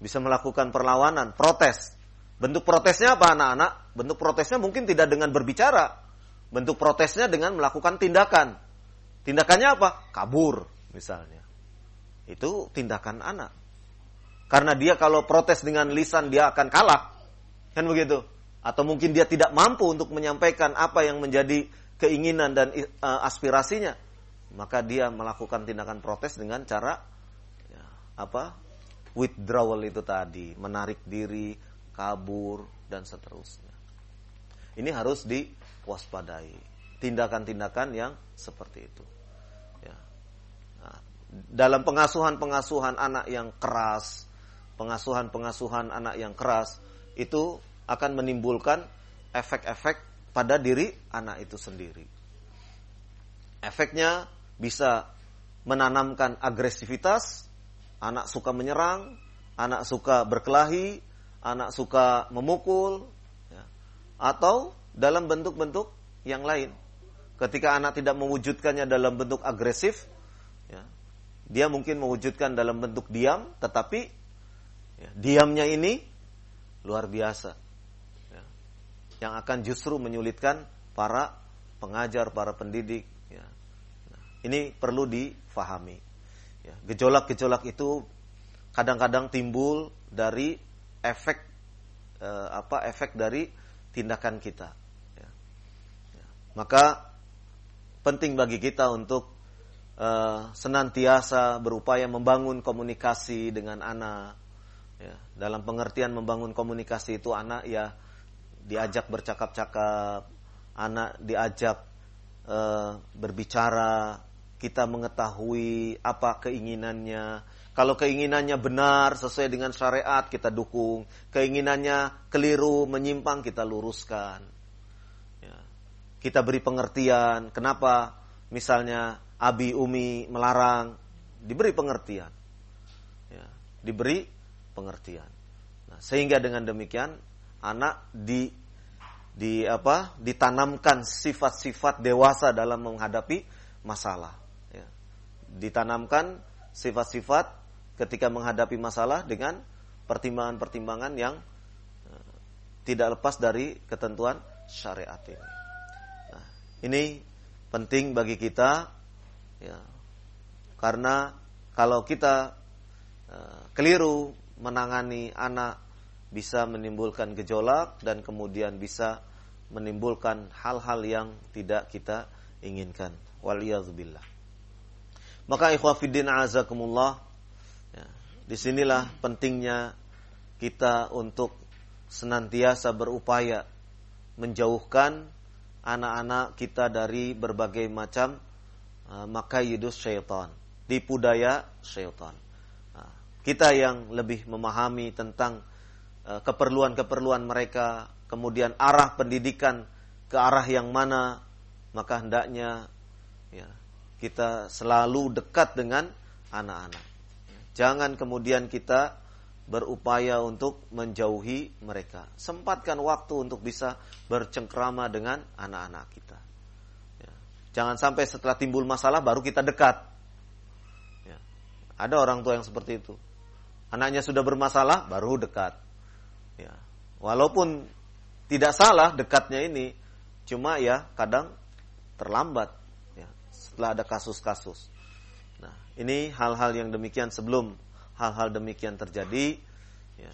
S1: bisa melakukan perlawanan, protes. Bentuk protesnya apa anak-anak? Bentuk protesnya mungkin tidak dengan berbicara. Bentuk protesnya dengan melakukan tindakan. Tindakannya apa? Kabur misalnya. Itu tindakan anak. Karena dia kalau protes dengan lisan dia akan kalah. Kan begitu? Atau mungkin dia tidak mampu untuk menyampaikan apa yang menjadi keinginan dan uh, aspirasinya maka dia melakukan tindakan protes dengan cara ya, apa withdrawal itu tadi menarik diri kabur dan seterusnya ini harus diwaspadai tindakan-tindakan yang seperti itu ya. nah, dalam pengasuhan-pengasuhan anak yang keras, pengasuhan-pengasuhan anak yang keras itu akan menimbulkan efek-efek pada diri anak itu sendiri. Efeknya bisa menanamkan agresivitas, anak suka menyerang, anak suka berkelahi, anak suka memukul, ya. atau dalam bentuk-bentuk yang lain. Ketika anak tidak mewujudkannya dalam bentuk agresif, ya, dia mungkin mewujudkan dalam bentuk diam, tetapi ya, diamnya ini luar biasa, ya, yang akan justru menyulitkan para pengajar, para pendidik. Ya. Nah, ini perlu difahami. Ya, gejolak-gejolak itu kadang-kadang timbul dari efek eh, apa efek dari tindakan kita. Ya. Ya. Maka penting bagi kita untuk uh, senantiasa berupaya membangun komunikasi dengan anak. Ya, dalam pengertian membangun komunikasi itu anak ya diajak bercakap-cakap, anak diajak uh, berbicara, kita mengetahui apa keinginannya. Kalau keinginannya benar sesuai dengan syariat kita dukung, keinginannya keliru menyimpang kita luruskan kita beri pengertian. Kenapa misalnya Abi Umi melarang, diberi pengertian. Ya, diberi pengertian. Nah, sehingga dengan demikian anak di di apa ditanamkan sifat-sifat dewasa dalam menghadapi masalah. Ya. Ditanamkan sifat-sifat ketika menghadapi masalah dengan pertimbangan-pertimbangan yang uh, tidak lepas dari ketentuan syariat ini. Ini penting bagi kita ya. Karena kalau kita uh, keliru menangani anak bisa menimbulkan gejolak dan kemudian bisa menimbulkan hal-hal yang tidak kita inginkan. Waliyadzubillah. Maka ikhwafiddin azakumullah di sinilah pentingnya kita untuk senantiasa berupaya menjauhkan anak-anak kita dari berbagai macam uh, makayidus syaitan, tipu daya syaitan. Uh, kita yang lebih memahami tentang uh, keperluan-keperluan mereka, kemudian arah pendidikan ke arah yang mana, maka hendaknya ya, kita selalu dekat dengan anak-anak. Jangan kemudian kita berupaya untuk menjauhi mereka. Sempatkan waktu untuk bisa bercengkrama dengan anak-anak kita. Ya. Jangan sampai setelah timbul masalah baru kita dekat. Ya. Ada orang tua yang seperti itu. Anaknya sudah bermasalah baru dekat. Ya. Walaupun tidak salah dekatnya ini, cuma ya kadang terlambat. Setelah ada kasus-kasus. Nah, ini hal-hal yang demikian sebelum hal-hal demikian terjadi, ya,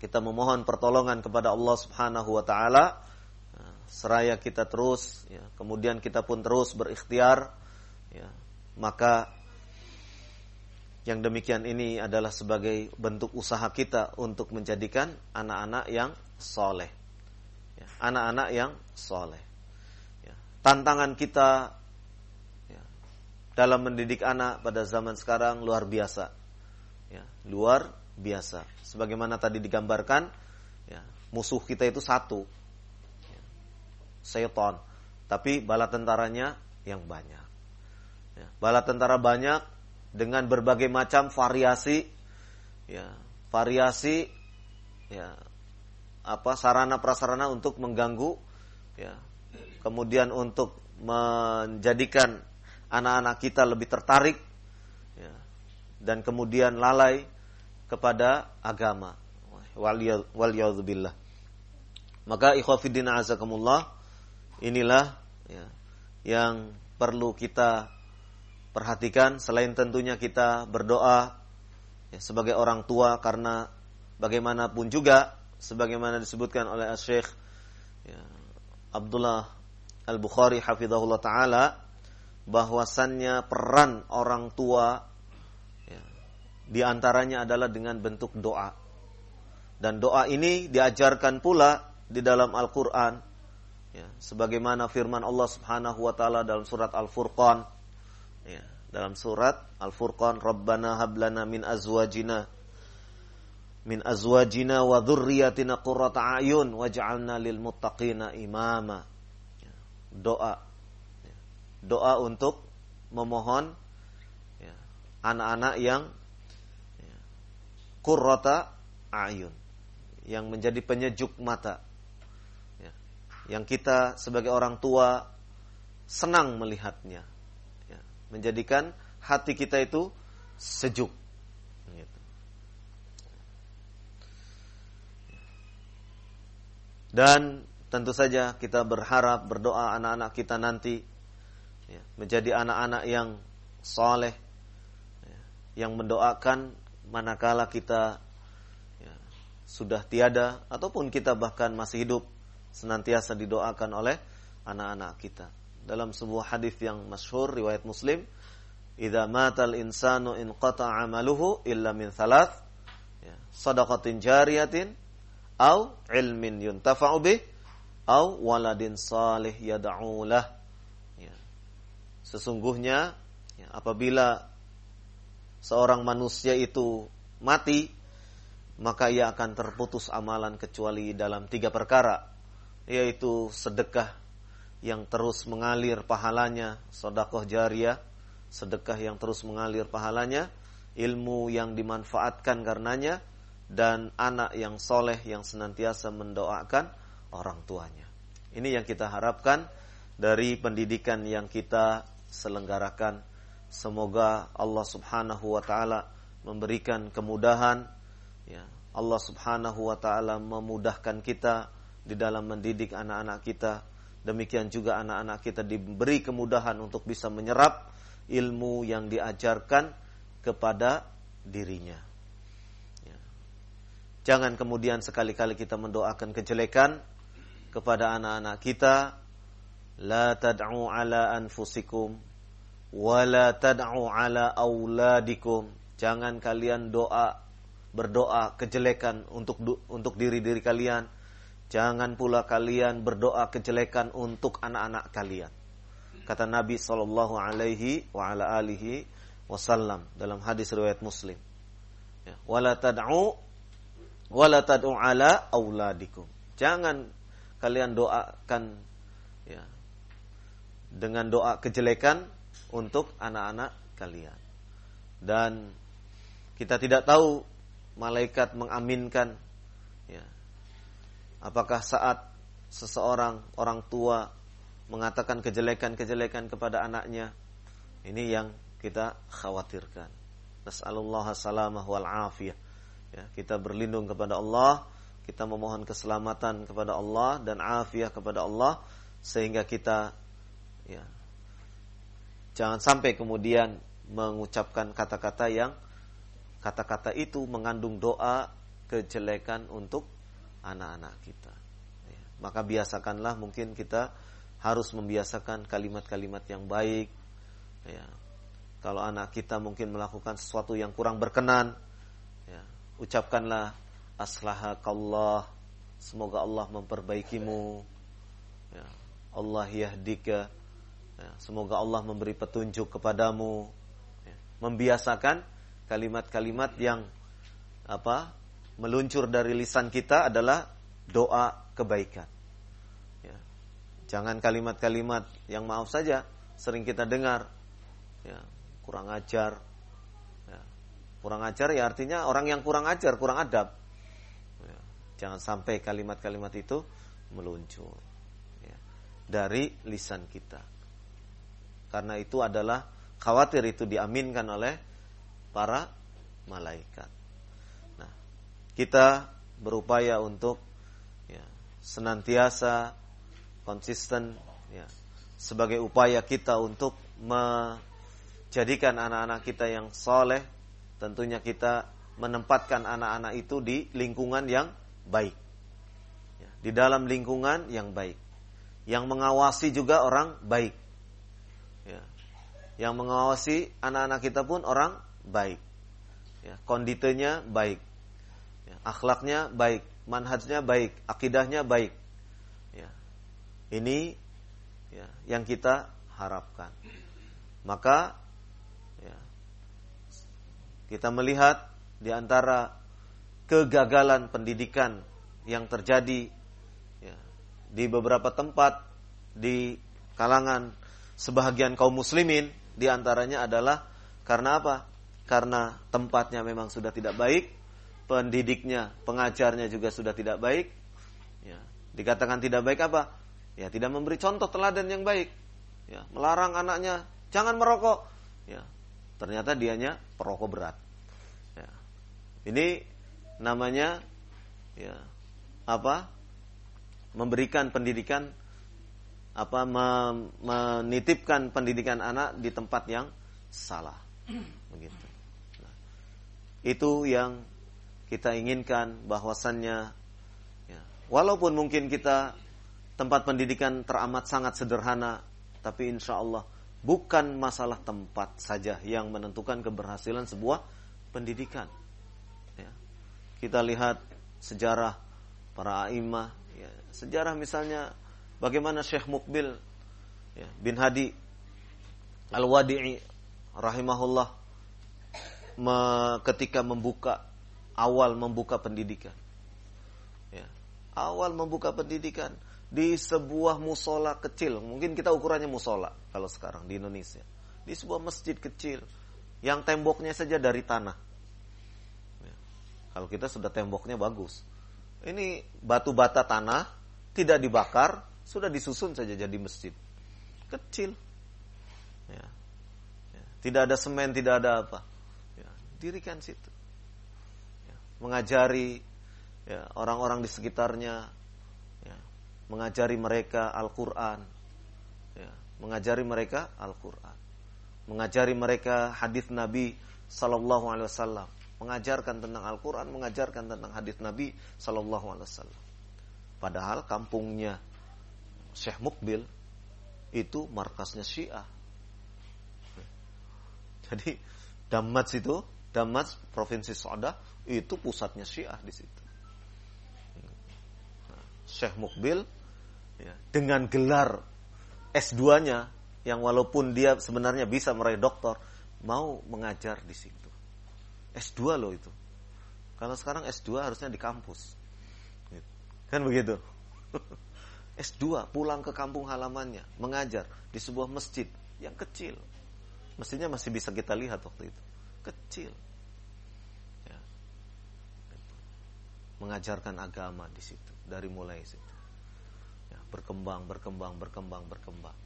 S1: kita memohon pertolongan kepada Allah Subhanahu wa taala. Ya, seraya kita terus ya, kemudian kita pun terus berikhtiar ya, maka yang demikian ini adalah sebagai bentuk usaha kita untuk menjadikan anak-anak yang soleh ya, anak-anak yang soleh ya, tantangan kita ya, dalam mendidik anak pada zaman sekarang luar biasa ya, luar biasa. Sebagaimana tadi digambarkan, ya, musuh kita itu satu, ya, seton. Tapi bala tentaranya yang banyak. Ya, bala tentara banyak dengan berbagai macam variasi, ya, variasi, ya, apa sarana prasarana untuk mengganggu, ya, kemudian untuk menjadikan anak-anak kita lebih tertarik dan kemudian lalai kepada agama. Waliyadzubillah. Maka ikhwafiddin azakumullah inilah ya, yang perlu kita perhatikan selain tentunya kita berdoa ya, sebagai orang tua karena bagaimanapun juga sebagaimana disebutkan oleh Syekh ya, Abdullah Al-Bukhari hafizahullah taala bahwasannya peran orang tua di antaranya adalah dengan bentuk doa. Dan doa ini diajarkan pula di dalam Al-Quran. Ya, sebagaimana firman Allah subhanahu wa ta'ala dalam surat Al-Furqan. Ya, dalam surat Al-Furqan Rabbana hablana min azwajina min azwajina wa dzurriyyatina qurrata ayun waj'alna lil muttaqina imama doa doa untuk memohon anak-anak yang qurrata ayun yang menjadi penyejuk mata yang kita sebagai orang tua senang melihatnya ya, menjadikan hati kita itu sejuk gitu. dan tentu saja kita berharap berdoa anak-anak kita nanti ya, menjadi anak-anak yang soleh ya, yang mendoakan manakala kita ya, sudah tiada ataupun kita bahkan masih hidup senantiasa didoakan oleh anak-anak kita. Dalam sebuah hadis yang masyhur riwayat Muslim, "Idza matal insanu in qata 'amaluhu illa min thalath." Ya, sadaqatin jariyatin au ilmin yuntafa'u bih au waladin salih yad'u lah. Ya. Sesungguhnya ya, apabila seorang manusia itu mati, maka ia akan terputus amalan kecuali dalam tiga perkara yaitu sedekah yang terus mengalir pahalanya, sodakoh jariah, sedekah yang terus mengalir pahalanya, ilmu yang dimanfaatkan karenanya, dan anak yang soleh yang senantiasa mendoakan orang tuanya. Ini yang kita harapkan dari pendidikan yang kita selenggarakan. Semoga Allah Subhanahu wa taala memberikan kemudahan ya. Allah Subhanahu wa taala memudahkan kita di dalam mendidik anak-anak kita. Demikian juga anak-anak kita diberi kemudahan untuk bisa menyerap ilmu yang diajarkan kepada dirinya. Ya. Jangan kemudian sekali-kali kita mendoakan kejelekan kepada anak-anak kita. Tad'u ala anfusikum wa la tad'u ala auladikum. Jangan kalian doa berdoa kejelekan untuk untuk diri-diri kalian Jangan pula kalian berdoa kejelekan untuk anak-anak kalian. Kata Nabi Shallallahu Alaihi wa ala alihi Wasallam dalam hadis riwayat Muslim. Ya, wala tad'u wala tad'u ala auladikum. Jangan kalian doakan ya, dengan doa kejelekan untuk anak-anak kalian. Dan kita tidak tahu malaikat mengaminkan Apakah saat seseorang orang tua mengatakan kejelekan-kejelekan kepada anaknya ini yang kita khawatirkan. Nas'alullah salamah wal afiyah. Ya, kita berlindung kepada Allah, kita memohon keselamatan kepada Allah dan afiah kepada Allah sehingga kita ya jangan sampai kemudian mengucapkan kata-kata yang kata-kata itu mengandung doa kejelekan untuk anak-anak kita. Ya, maka biasakanlah mungkin kita harus membiasakan kalimat-kalimat yang baik. Ya, kalau anak kita mungkin melakukan sesuatu yang kurang berkenan, ya, ucapkanlah aslahakallah, semoga Allah memperbaikimu. Ya, Allah yahdika, ya, semoga Allah memberi petunjuk kepadamu. Ya, membiasakan kalimat-kalimat yang apa meluncur dari lisan kita adalah doa kebaikan. Ya. Jangan kalimat-kalimat yang maaf saja sering kita dengar, ya, kurang ajar. Ya. Kurang ajar ya artinya orang yang kurang ajar, kurang adab. Ya. Jangan sampai kalimat-kalimat itu meluncur ya, dari lisan kita. Karena itu adalah khawatir itu diaminkan oleh para malaikat. Kita berupaya untuk ya, senantiasa konsisten ya, sebagai upaya kita untuk menjadikan anak-anak kita yang soleh tentunya kita menempatkan anak-anak itu di lingkungan yang baik. Ya, di dalam lingkungan yang baik. Yang mengawasi juga orang baik yang mengawasi anak-anak kita pun orang baik ya, konditenya baik Ya, akhlaknya baik, manhajnya baik, akidahnya baik. Ya. Ini ya, yang kita harapkan. Maka kita melihat di antara kegagalan pendidikan yang terjadi ya, di beberapa tempat di kalangan sebahagian kaum muslimin di antaranya adalah karena apa? Karena tempatnya memang sudah tidak baik, pendidiknya, pengajarnya juga sudah tidak baik. Ya, dikatakan tidak baik apa? Ya, tidak memberi contoh teladan yang baik. Ya, melarang anaknya jangan merokok. Ya, ternyata dianya perokok berat. Ya. Ini namanya ya apa? Memberikan pendidikan apa menitipkan pendidikan anak di tempat yang salah. Begitu. Nah, itu yang kita inginkan bahwasannya ya, walaupun mungkin kita tempat pendidikan teramat sangat sederhana, tapi insya Allah bukan masalah tempat saja yang menentukan keberhasilan sebuah pendidikan. Ya. Kita lihat sejarah para imah, ya. sejarah misalnya bagaimana Syekh Mukbil ya, bin Hadi Al-Wadi'i rahimahullah me, ketika membuka awal membuka pendidikan. Ya, awal membuka pendidikan di sebuah musola kecil. Mungkin kita ukurannya musola kalau sekarang di Indonesia. Di sebuah masjid kecil yang temboknya saja dari tanah. Ya. Kalau kita sudah temboknya bagus. Ini batu bata tanah tidak dibakar, sudah disusun saja jadi masjid. Kecil. Ya. Ya. Tidak ada semen, tidak ada apa. Ya. Dirikan situ. Ya. Mengajari ya, orang-orang di sekitarnya mengajari mereka Al-Quran, ya, mengajari mereka Al-Quran, mengajari mereka hadis Nabi Sallallahu Alaihi Wasallam, mengajarkan tentang Al-Quran, mengajarkan tentang hadis Nabi Sallallahu Alaihi Wasallam. Padahal kampungnya Syekh Mukbil itu markasnya Syiah. Jadi Damats itu, Damats provinsi Soda itu pusatnya Syiah di situ. Nah, Syekh Mukbil ya, dengan gelar S2-nya yang walaupun dia sebenarnya bisa meraih doktor mau mengajar di situ. S2 loh itu. Kalau sekarang S2 harusnya di kampus. Kan begitu. S2 pulang ke kampung halamannya mengajar di sebuah masjid yang kecil. Mestinya masih bisa kita lihat waktu itu. Kecil. Ya. Mengajarkan agama di situ dari mulai situ berkembang, berkembang, berkembang, berkembang.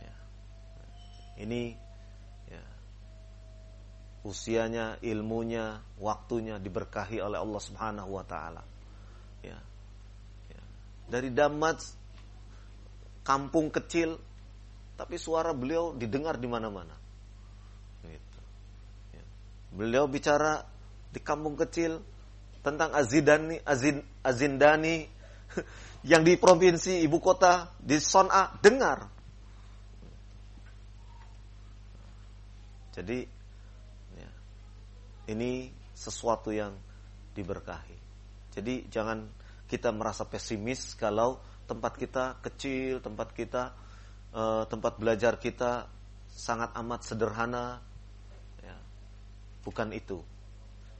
S1: Ya. Ini ya, usianya, ilmunya, waktunya diberkahi oleh Allah Subhanahu wa taala. Ya. Dari Damat kampung kecil tapi suara beliau didengar di mana-mana. Gitu. Ya. Beliau bicara di kampung kecil tentang Azidani, Azin, Azindani yang di provinsi ibu kota di Son'a dengar. Jadi ya, ini sesuatu yang diberkahi. Jadi jangan kita merasa pesimis kalau tempat kita kecil, tempat kita uh, tempat belajar kita sangat amat sederhana. Ya, bukan itu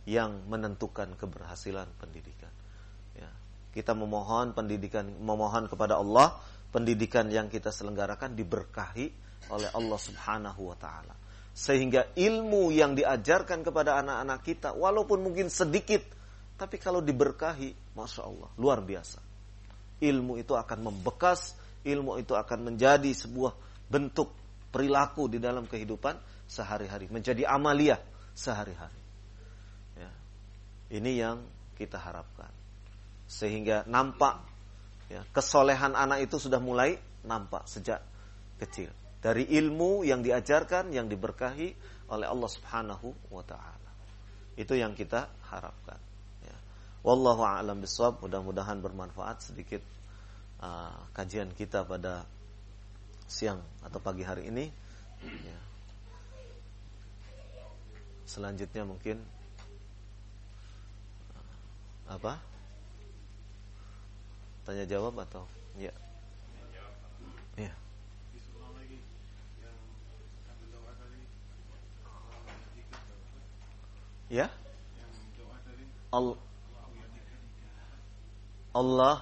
S1: yang menentukan keberhasilan pendidikan. Kita memohon pendidikan, memohon kepada Allah, pendidikan yang kita selenggarakan diberkahi oleh Allah Subhanahu wa taala. Sehingga ilmu yang diajarkan kepada anak-anak kita walaupun mungkin sedikit, tapi kalau diberkahi, masya Allah, luar biasa. Ilmu itu akan membekas, ilmu itu akan menjadi sebuah bentuk perilaku di dalam kehidupan sehari-hari, menjadi amalia sehari-hari. Ya. Ini yang kita harapkan sehingga nampak ya, kesolehan anak itu sudah mulai nampak sejak kecil dari ilmu yang diajarkan yang diberkahi oleh Allah Subhanahu wa taala. Itu yang kita harapkan. Wallahu a'lam bishawab. Mudah-mudahan bermanfaat sedikit uh, kajian kita pada siang atau pagi hari ini. Ya. Selanjutnya mungkin uh, apa? Tanya jawab atau ya? Ya. Ya? Allah Allah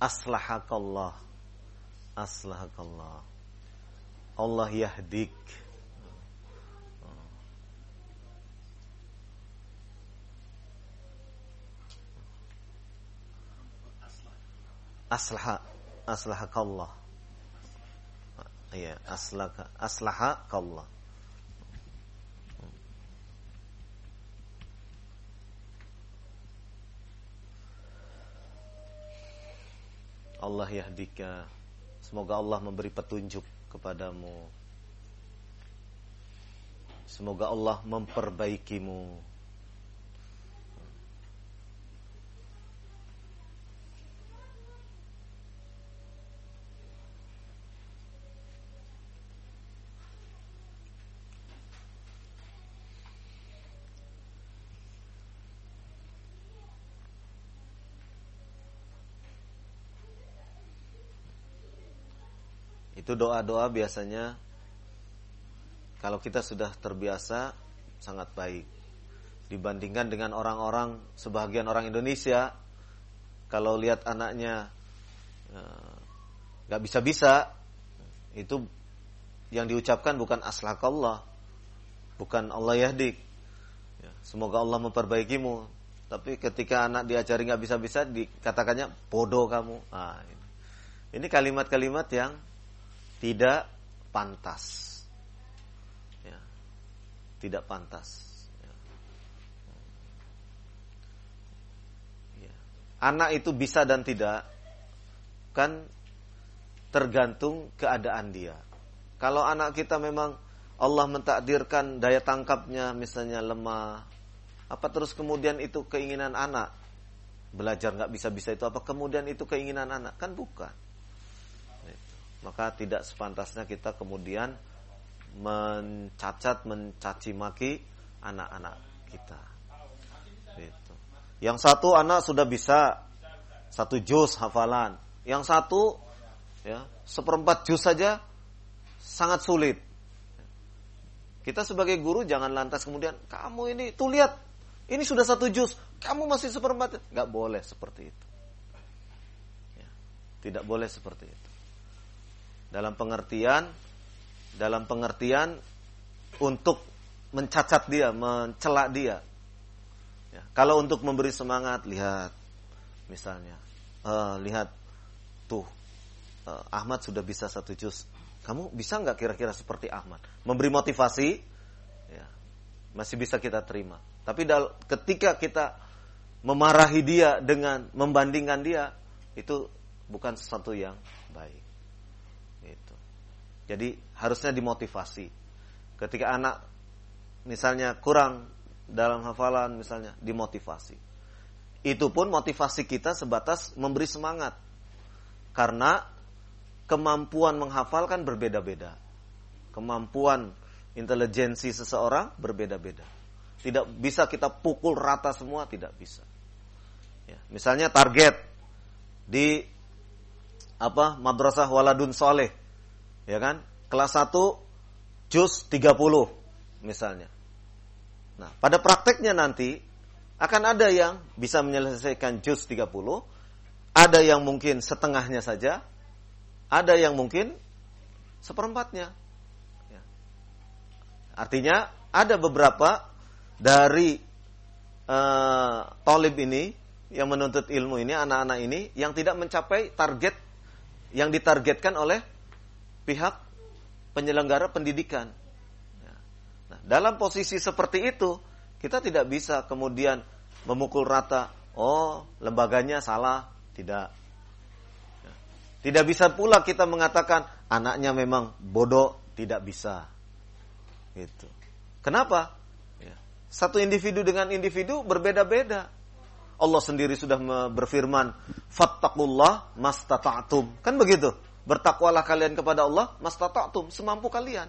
S1: aslahakallah aslahakallah Allah yahdik aslaha aslahakallah ya aslaka aslahakallah Allah yahdika. Semoga Allah memberi petunjuk kepadamu. Semoga Allah memperbaikimu Itu doa-doa biasanya kalau kita sudah terbiasa sangat baik. Dibandingkan dengan orang-orang sebagian orang Indonesia kalau lihat anaknya eh, nggak bisa-bisa itu yang diucapkan bukan aslakallah bukan Allah yahdik. Ya, semoga Allah memperbaikimu. Tapi ketika anak diajari nggak bisa-bisa dikatakannya bodoh kamu. Nah, ini kalimat-kalimat yang tidak pantas. Ya. Tidak pantas. Ya. Ya. Anak itu bisa dan tidak kan tergantung keadaan dia. Kalau anak kita memang Allah mentakdirkan daya tangkapnya misalnya lemah, apa terus kemudian itu keinginan anak belajar nggak bisa-bisa itu apa kemudian itu keinginan anak kan bukan maka tidak sepantasnya kita kemudian mencacat, mencaci maki anak-anak kita. Gitu. Yang satu anak sudah bisa satu juz hafalan, yang satu ya seperempat juz saja sangat sulit. Kita sebagai guru jangan lantas kemudian kamu ini tuh lihat ini sudah satu juz, kamu masih seperempat, nggak boleh seperti itu. Ya, tidak boleh seperti itu dalam pengertian dalam pengertian untuk mencacat dia, mencelak dia. Ya, kalau untuk memberi semangat, lihat misalnya, uh, lihat tuh uh, Ahmad sudah bisa satu juz. Kamu bisa nggak kira-kira seperti Ahmad? Memberi motivasi, ya, masih bisa kita terima. Tapi ketika kita memarahi dia dengan membandingkan dia, itu bukan sesuatu yang baik. Jadi harusnya dimotivasi. Ketika anak misalnya kurang dalam hafalan misalnya dimotivasi. Itu pun motivasi kita sebatas memberi semangat. Karena kemampuan menghafal kan berbeda-beda. Kemampuan intelijensi seseorang berbeda-beda. Tidak bisa kita pukul rata semua, tidak bisa. Ya, misalnya target di apa madrasah waladun soleh ya kan? Kelas 1 juz 30 misalnya. Nah, pada prakteknya nanti akan ada yang bisa menyelesaikan juz 30, ada yang mungkin setengahnya saja, ada yang mungkin seperempatnya. Ya. Artinya ada beberapa dari uh, tolib ini yang menuntut ilmu ini, anak-anak ini yang tidak mencapai target yang ditargetkan oleh pihak penyelenggara pendidikan. Ya. Nah, dalam posisi seperti itu, kita tidak bisa kemudian memukul rata, oh lembaganya salah, tidak. Ya. Tidak bisa pula kita mengatakan anaknya memang bodoh, tidak bisa. Gitu. Kenapa? Ya. Satu individu dengan individu berbeda-beda. Allah sendiri sudah berfirman, "Fattakullah mastata'tum." Kan begitu? Bertakwalah kalian kepada Allah mastata'tum semampu kalian.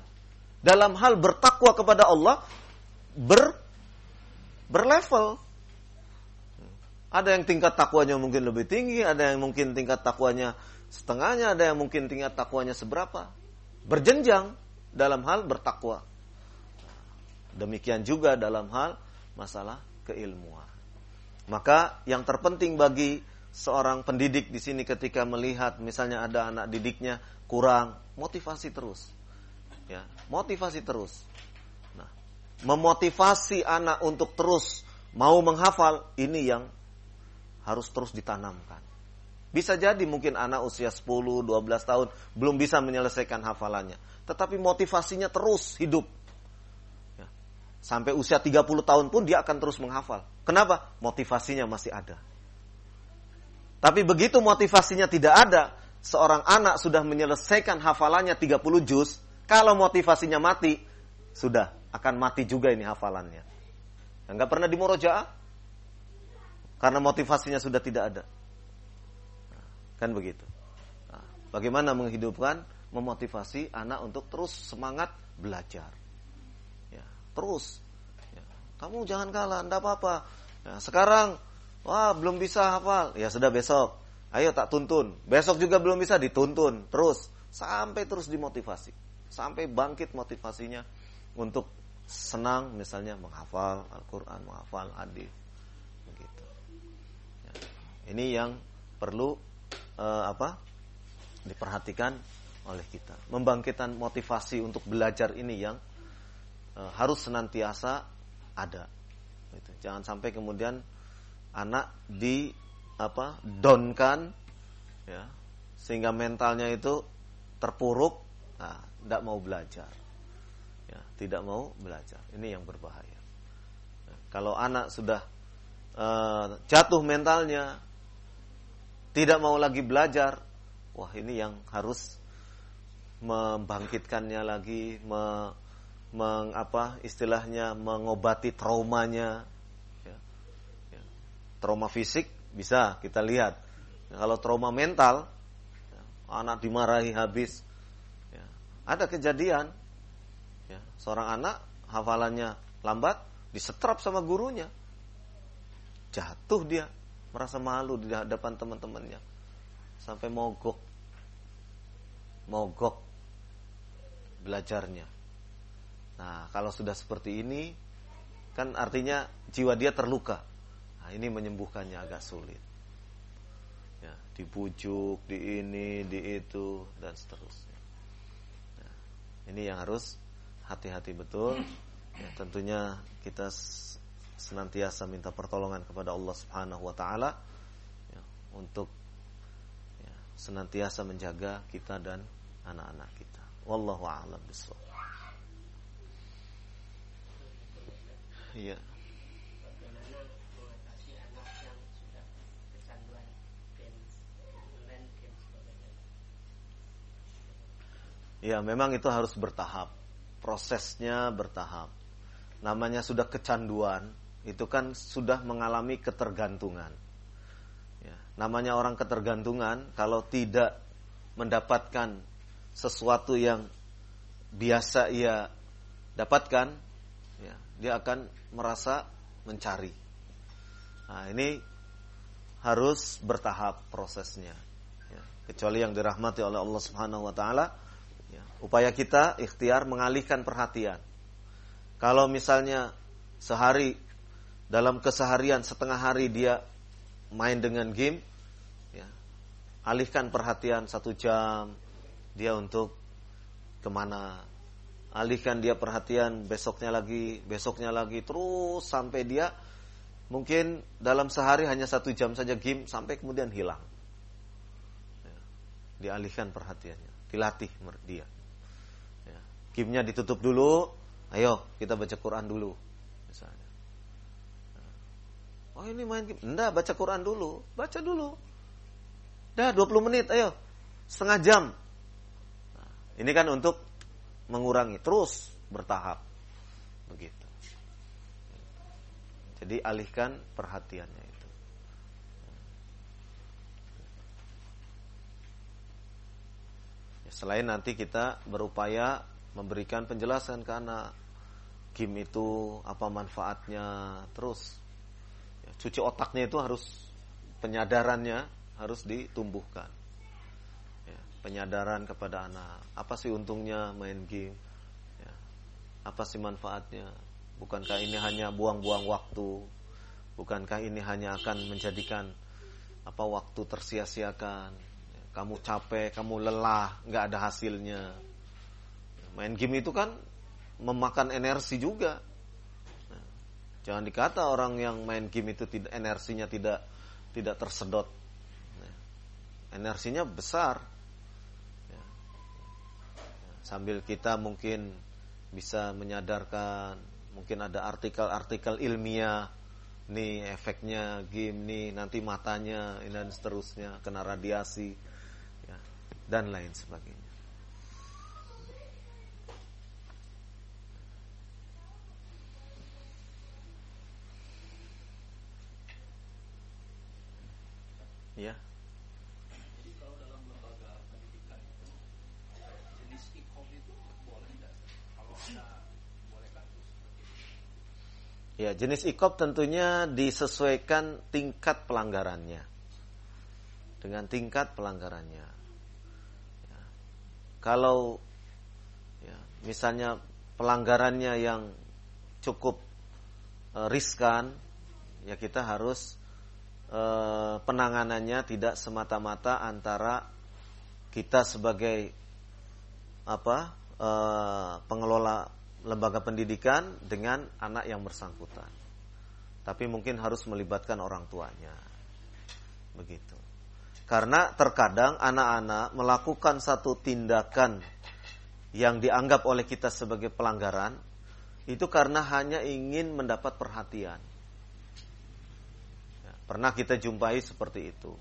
S1: Dalam hal bertakwa kepada Allah ber berlevel. Ada yang tingkat takwanya mungkin lebih tinggi, ada yang mungkin tingkat takwanya setengahnya, ada yang mungkin tingkat takwanya seberapa. Berjenjang dalam hal bertakwa. Demikian juga dalam hal masalah keilmuan. Maka yang terpenting bagi seorang pendidik di sini ketika melihat misalnya ada anak didiknya kurang, motivasi terus. Ya, motivasi terus. Nah, memotivasi anak untuk terus mau menghafal ini yang harus terus ditanamkan. Bisa jadi mungkin anak usia 10, 12 tahun belum bisa menyelesaikan hafalannya. Tetapi motivasinya terus hidup. Ya. Sampai usia 30 tahun pun dia akan terus menghafal. Kenapa? Motivasinya masih ada. Tapi begitu motivasinya tidak ada, seorang anak sudah menyelesaikan hafalannya 30 juz, kalau motivasinya mati, sudah akan mati juga ini hafalannya. Enggak pernah di murojaah karena motivasinya sudah tidak ada. Kan begitu. Nah, bagaimana menghidupkan, memotivasi anak untuk terus semangat belajar. Ya, terus. Ya, kamu jangan kalah, enggak apa-apa. Ya, sekarang Wah, belum bisa hafal. Ya sudah besok. Ayo tak tuntun. Besok juga belum bisa dituntun. Terus sampai terus dimotivasi. Sampai bangkit motivasinya untuk senang misalnya menghafal Al-Qur'an, menghafal hadis. Begitu. Ya. Ini yang perlu uh, apa? diperhatikan oleh kita. Membangkitkan motivasi untuk belajar ini yang uh, harus senantiasa ada. Gitu. Jangan sampai kemudian anak di apa donkan ya sehingga mentalnya itu terpuruk nah tidak mau belajar. Ya tidak mau belajar. Ini yang berbahaya. Ya, kalau anak sudah uh, jatuh mentalnya tidak mau lagi belajar wah ini yang harus membangkitkannya lagi me, meng, apa istilahnya mengobati traumanya Trauma fisik bisa kita lihat. Kalau trauma mental, ya, anak dimarahi habis. Ya, ada kejadian, ya, seorang anak hafalannya lambat, disetrap sama gurunya. Jatuh dia, merasa malu di hadapan teman-temannya. Sampai mogok. Mogok belajarnya. Nah, kalau sudah seperti ini, kan artinya jiwa dia terluka. Ini menyembuhkannya agak sulit. Ya, dibujuk, di ini, di itu, dan seterusnya. Nah, ini yang harus hati-hati betul. Ya, tentunya kita senantiasa minta pertolongan kepada Allah Subhanahu wa taala ya, untuk ya, senantiasa menjaga kita dan anak-anak kita. Wallahu a'lam bishawab. Iya. Ya, memang itu harus bertahap. Prosesnya bertahap. Namanya sudah kecanduan, itu kan sudah mengalami ketergantungan. Ya, namanya orang ketergantungan, kalau tidak mendapatkan sesuatu yang biasa ia dapatkan, ya, dia akan merasa mencari. Nah, ini harus bertahap prosesnya. Ya, kecuali yang dirahmati oleh Allah Subhanahu Wa Taala, upaya kita ikhtiar mengalihkan perhatian. Kalau misalnya sehari dalam keseharian setengah hari dia main dengan game, ya, alihkan perhatian satu jam dia untuk ke mana, alihkan dia perhatian besoknya lagi, besoknya lagi terus sampai dia mungkin dalam sehari hanya satu jam saja game sampai kemudian hilang. Ya, dialihkan perhatiannya dilatih dia. Ya. Kimnya ditutup dulu, ayo kita baca Quran dulu, misalnya. Nah. Oh ini main game, enggak baca Quran dulu, baca dulu. Dah 20 menit, ayo setengah jam. Nah, ini kan untuk mengurangi, terus bertahap, begitu. Jadi alihkan perhatiannya itu. Selain nanti kita berupaya memberikan penjelasan ke anak game itu apa manfaatnya terus ya, cuci otaknya itu harus penyadarannya harus ditumbuhkan ya, penyadaran kepada anak apa sih untungnya main game ya, apa sih manfaatnya Bukankah ini hanya buang-buang waktu? Bukankah ini hanya akan menjadikan apa waktu tersia-siakan? Kamu capek, kamu lelah, nggak ada hasilnya. Main game itu kan memakan energi juga. Nah, jangan dikata orang yang main game itu tidak energinya tidak tidak tersedot. Nah, energinya besar. Ya. Sambil kita mungkin bisa menyadarkan, mungkin ada artikel-artikel ilmiah, nih efeknya game nih nanti matanya dan seterusnya kena radiasi ya, dan lain sebagainya. Ya. Ya, jenis ikop tentunya disesuaikan tingkat pelanggarannya. Dengan tingkat pelanggarannya. Ya. Kalau ya, misalnya pelanggarannya yang cukup e, riskan, ya kita harus e, penanganannya tidak semata-mata antara kita sebagai apa e, pengelola lembaga pendidikan dengan anak yang bersangkutan. Tapi mungkin harus melibatkan orang tuanya. Begitu. Karena terkadang anak-anak melakukan satu tindakan yang dianggap oleh kita sebagai pelanggaran itu karena hanya ingin mendapat perhatian. Pernah kita jumpai seperti itu.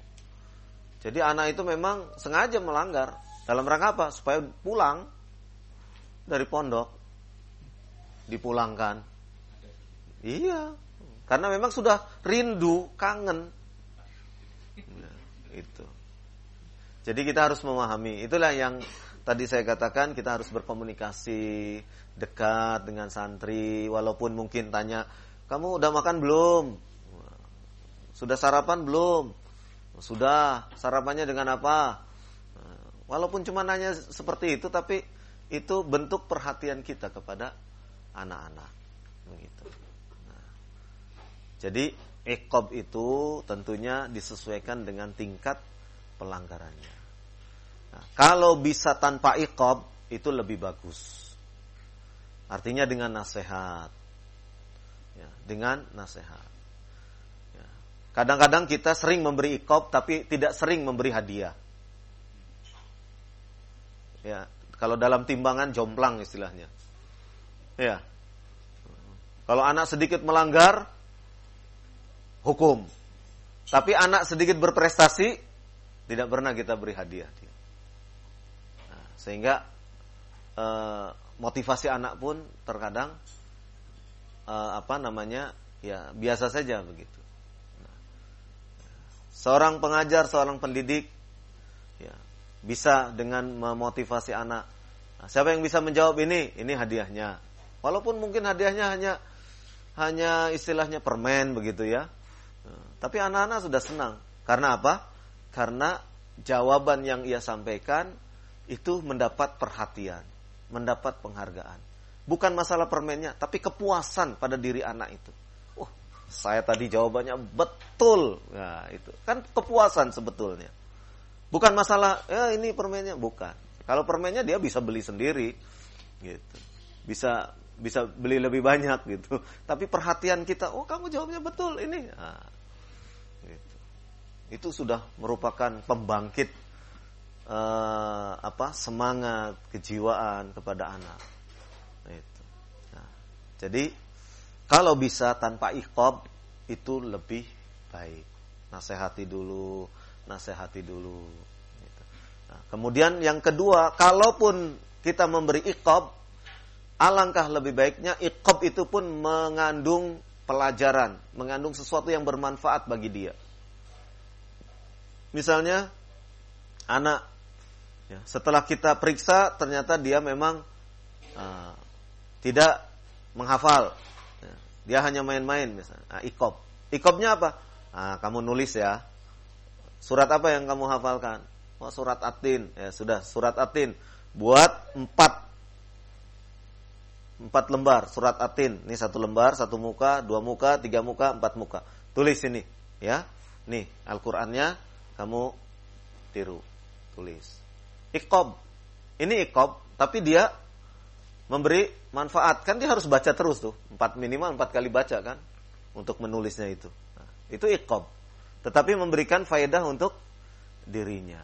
S1: Jadi anak itu memang sengaja melanggar dalam rangka apa? Supaya pulang dari pondok dipulangkan. Iya, karena memang sudah rindu, kangen. Nah, itu. Jadi kita harus memahami. Itulah yang tadi saya katakan kita harus berkomunikasi dekat dengan santri walaupun mungkin tanya, "Kamu udah makan belum?" Sudah sarapan belum? Sudah. Sarapannya dengan apa? Walaupun cuma nanya seperti itu tapi itu bentuk perhatian kita kepada anak-anak begitu. Nah, jadi ekob itu tentunya disesuaikan dengan tingkat pelanggarannya. Nah, kalau bisa tanpa ekob itu lebih bagus. Artinya dengan nasihat. Ya, dengan nasihat. Kadang-kadang kita sering memberi ikob tapi tidak sering memberi hadiah. Ya, kalau dalam timbangan jomplang istilahnya. Ya. Kalau anak sedikit melanggar, hukum. Tapi anak sedikit berprestasi, tidak pernah kita beri hadiah. Nah, sehingga eh, motivasi anak pun terkadang eh, apa namanya ya biasa saja begitu. Nah, seorang pengajar, seorang pendidik, ya bisa dengan memotivasi anak. Nah, siapa yang bisa menjawab ini? Ini hadiahnya. Walaupun mungkin hadiahnya hanya hanya istilahnya permen begitu ya. Tapi anak-anak sudah senang. Karena apa? Karena jawaban yang ia sampaikan itu mendapat perhatian, mendapat penghargaan. Bukan masalah permennya, tapi kepuasan pada diri anak itu. Saya tadi jawabannya betul. Nah, itu kan kepuasan sebetulnya. Bukan masalah, ya ini permennya, bukan. Kalau permennya dia bisa beli sendiri, gitu. Bisa bisa beli lebih banyak gitu. Tapi perhatian kita, oh kamu jawabnya betul ini. Nah, gitu. Itu sudah merupakan pembangkit uh, apa semangat kejiwaan kepada anak. Itu. Nah, jadi kalau bisa tanpa ikhab itu lebih baik. Nasehati dulu, nasehati dulu. Gitu. Nah, kemudian yang kedua, kalaupun kita memberi ikhab Alangkah lebih baiknya iqab itu pun mengandung pelajaran, mengandung sesuatu yang bermanfaat bagi dia. Misalnya anak ya, setelah kita periksa ternyata dia memang uh, tidak menghafal. Dia hanya main-main misalnya. Nah, ikob. Ikobnya apa? Nah, kamu nulis ya. Surat apa yang kamu hafalkan? Oh, surat Atin. Ya sudah, surat Atin. Buat empat empat lembar surat atin. Ini satu lembar, satu muka, dua muka, tiga muka, empat muka. Tulis ini, ya. Nih Al-Qur'annya kamu tiru, tulis. Ikob. Ini ikob, tapi dia memberi manfaat. Kan dia harus baca terus tuh. Empat minimal empat kali baca kan. Untuk menulisnya itu. Nah, itu ikob. Tetapi memberikan faedah untuk dirinya.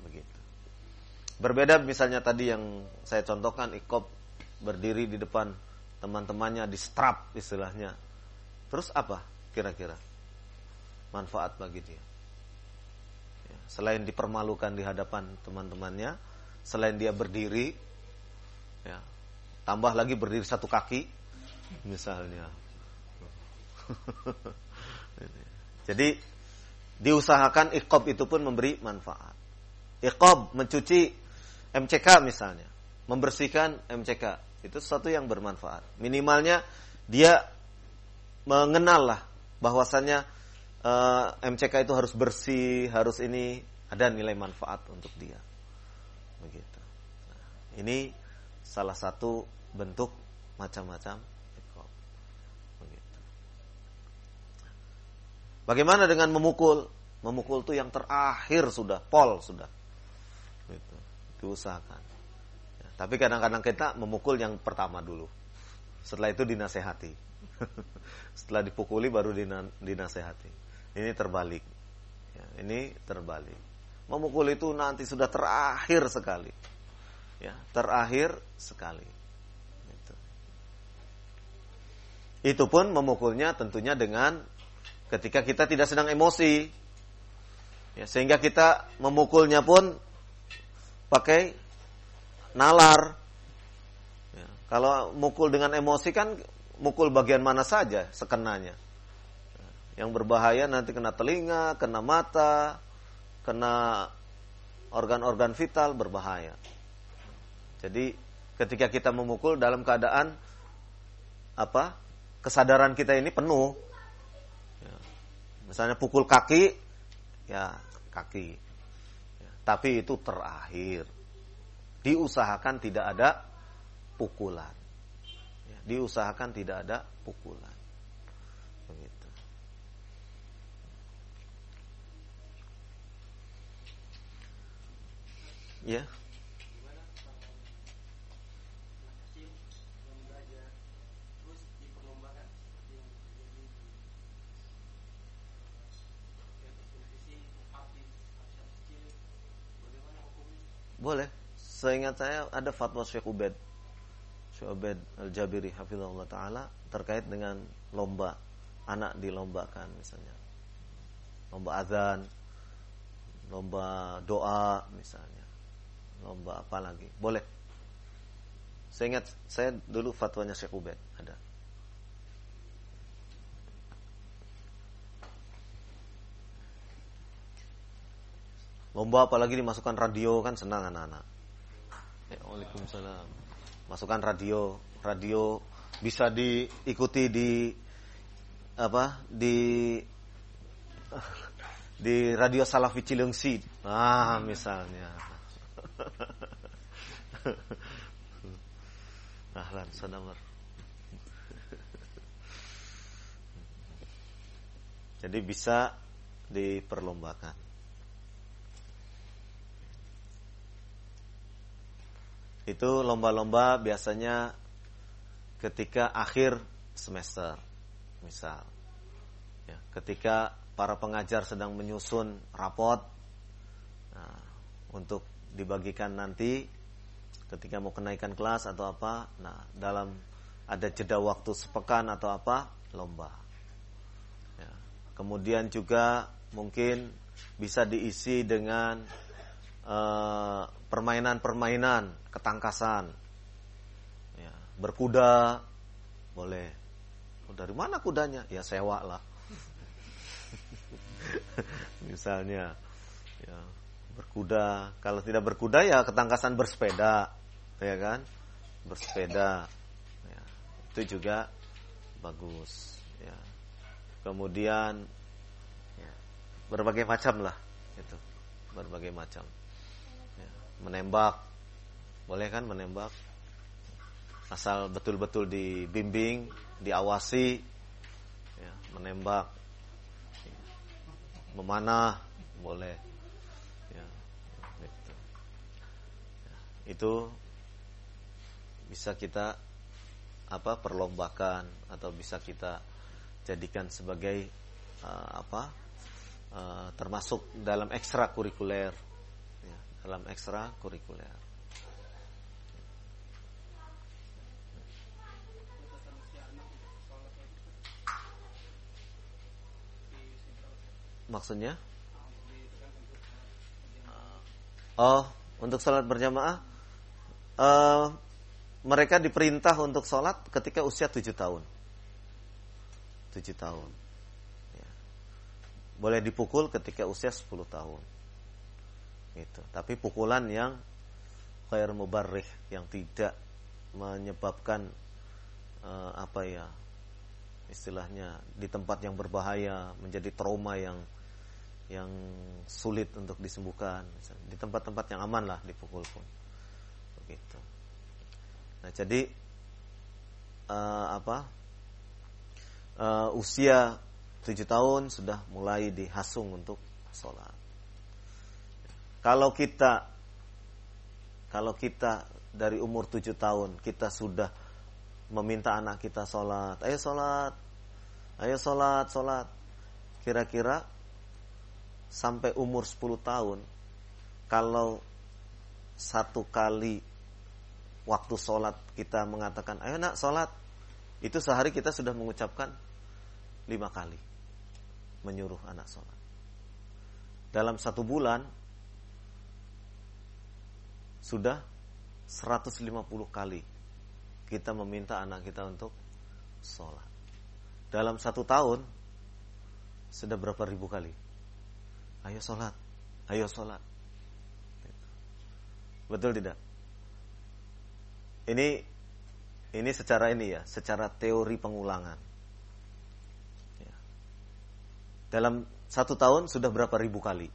S1: Begitu. Berbeda misalnya tadi yang saya contohkan ikob berdiri di depan teman-temannya di strap istilahnya. Terus apa kira-kira manfaat bagi dia? Ya, selain dipermalukan di hadapan teman-temannya, selain dia berdiri, ya, tambah lagi berdiri satu kaki, misalnya. Jadi diusahakan ikob itu pun memberi manfaat. Ikob mencuci MCK misalnya, membersihkan MCK itu sesuatu yang bermanfaat. Minimalnya dia mengenal lah bahwasannya uh, eh, MCK itu harus bersih, harus ini ada nilai manfaat untuk dia. Begitu. Nah, ini salah satu bentuk macam-macam Begitu. Bagaimana dengan memukul? Memukul itu yang terakhir sudah, pol sudah. Gitu. Diusahakan. Tapi kadang-kadang kita memukul yang pertama dulu. Setelah itu dinasehati. Setelah dipukuli baru dinasehati. Ini terbalik. Ya, ini terbalik. Memukul itu nanti sudah terakhir sekali. Ya, terakhir sekali. Itu. Itu pun memukulnya tentunya dengan ketika kita tidak sedang emosi. Ya, sehingga kita memukulnya pun pakai nalar. Ya, kalau mukul dengan emosi kan mukul bagian mana saja sekenanya. Yang berbahaya nanti kena telinga, kena mata, kena organ-organ vital berbahaya. Jadi ketika kita memukul dalam keadaan apa? Kesadaran kita ini penuh. Ya. Misalnya pukul kaki, ya kaki. Ya, tapi itu terakhir diusahakan tidak ada pukulan. Ya, diusahakan tidak ada pukulan. Begitu. Ya. Boleh. Seingat saya ada fatwa Syekh Ubed Syekh Ubed Al-Jabiri hafizahullah taala terkait dengan lomba anak dilombakan misalnya. Lomba azan, lomba doa misalnya. Lomba apa lagi? Boleh. Saya ingat saya dulu fatwanya Syekh Ubed ada. Lomba apalagi dimasukkan radio kan senang anak-anak. Ya, Waalaikumsalam. Masukkan radio, radio bisa diikuti di apa? Di di radio Salafi Cilengsi. Ah, misalnya. Ahlan, sanamar. Jadi bisa diperlombakan. Itu lomba-lomba biasanya ketika akhir semester misal ya, ketika para pengajar sedang menyusun rapot nah, untuk dibagikan nanti ketika mau kenaikan kelas atau apa nah dalam ada jeda waktu sepekan atau apa lomba ya. kemudian juga mungkin bisa diisi dengan Eh, permainan-permainan ketangkasan, ya, berkuda boleh. Oh, dari mana kudanya? Ya sewa lah. Misalnya, ya, berkuda. Kalau tidak berkuda ya ketangkasan bersepeda, ya kan? Bersepeda, ya, itu juga bagus. Ya. Kemudian ya, berbagai macam lah, itu berbagai macam menembak boleh kan menembak asal betul-betul dibimbing, diawasi, ya, menembak, memanah boleh. Ya, gitu. ya, itu bisa kita apa perlombakan atau bisa kita jadikan sebagai uh, apa uh, termasuk dalam ekstrakurikuler dalam ekstrakurikuler Maksudnya? Oh, untuk sholat berjamaah, uh, mereka diperintah untuk sholat ketika usia tujuh tahun. Tujuh tahun. Ya. Boleh dipukul ketika usia sepuluh tahun. Itu. Tapi pukulan yang khair mubarrih, yang tidak menyebabkan uh, apa ya istilahnya di tempat yang berbahaya menjadi trauma yang yang sulit untuk disembuhkan. Di tempat-tempat yang aman lah dipukul pun. Begitu. Nah jadi uh, apa uh, usia tujuh tahun sudah mulai dihasung untuk sholat kalau kita kalau kita dari umur tujuh tahun kita sudah meminta anak kita sholat ayo sholat ayo sholat sholat. Kira-kira sampai umur 10 tahun kalau satu kali waktu sholat kita mengatakan ayo nak sholat itu sehari kita sudah mengucapkan lima kali menyuruh anak sholat. Dalam satu bulan sudah 150 kali kita meminta anak kita untuk sholat dalam satu tahun sudah berapa ribu kali ayo sholat, ayo sholat. Betul tidak? Ini ini secara ini ya, secara teori pengulangan. Ya. Dalam satu tahun sudah berapa ribu kali?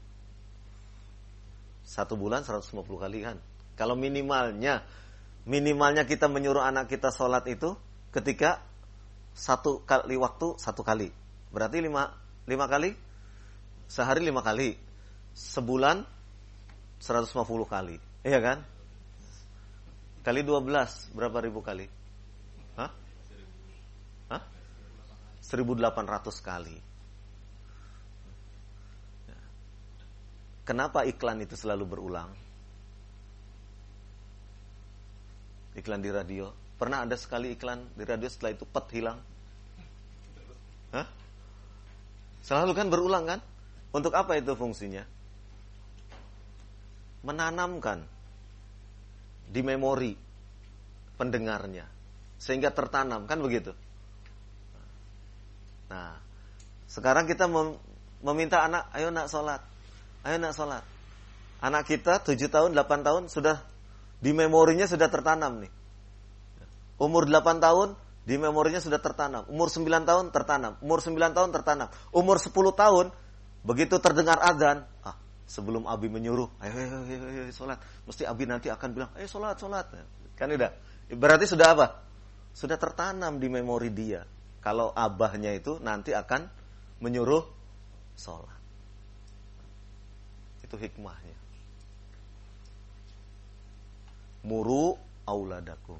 S1: Satu bulan 150 kali kan? Kalau minimalnya, minimalnya kita menyuruh anak kita sholat itu ketika satu kali waktu satu kali. Berarti lima, lima kali sehari lima kali, sebulan 150 kali, iya kan? Kali 12 berapa ribu kali? Hah? Hah? 1800 kali. Kenapa iklan itu selalu berulang? Iklan di radio. Pernah ada sekali iklan di radio setelah itu pet hilang? Hah? Selalu kan berulang kan? Untuk apa itu fungsinya? Menanamkan di memori pendengarnya sehingga tertanam kan begitu. Nah, sekarang kita meminta anak, ayo nak sholat, ayo nak sholat. Anak kita 7 tahun, 8 tahun sudah di memorinya sudah tertanam nih. Umur 8 tahun di memorinya sudah tertanam. Umur 9 tahun tertanam. Umur 9 tahun tertanam. Umur 10 tahun Begitu terdengar azan, ah, sebelum Abi menyuruh, ayo, ayo, ayo, ayo, ayo sholat, mesti Abi nanti akan bilang, ayo sholat, sholat. Kan udah. Berarti sudah apa? Sudah tertanam di memori dia. Kalau abahnya itu nanti akan menyuruh sholat. Itu hikmahnya. Muru auladakum.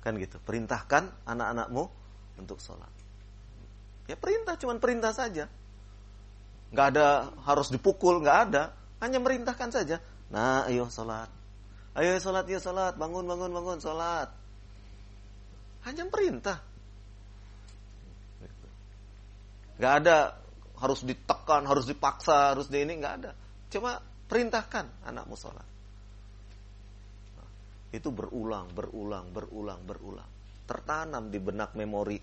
S1: Kan gitu. Perintahkan anak-anakmu untuk sholat. Ya perintah, cuman perintah saja nggak ada harus dipukul, nggak ada, hanya merintahkan saja. Nah, ayo sholat, ayo sholat ya sholat, bangun bangun bangun sholat. Hanya perintah, nggak ada harus ditekan, harus dipaksa, harus di ini nggak ada. Cuma perintahkan anakmu sholat. Itu berulang, berulang, berulang, berulang. Tertanam di benak memori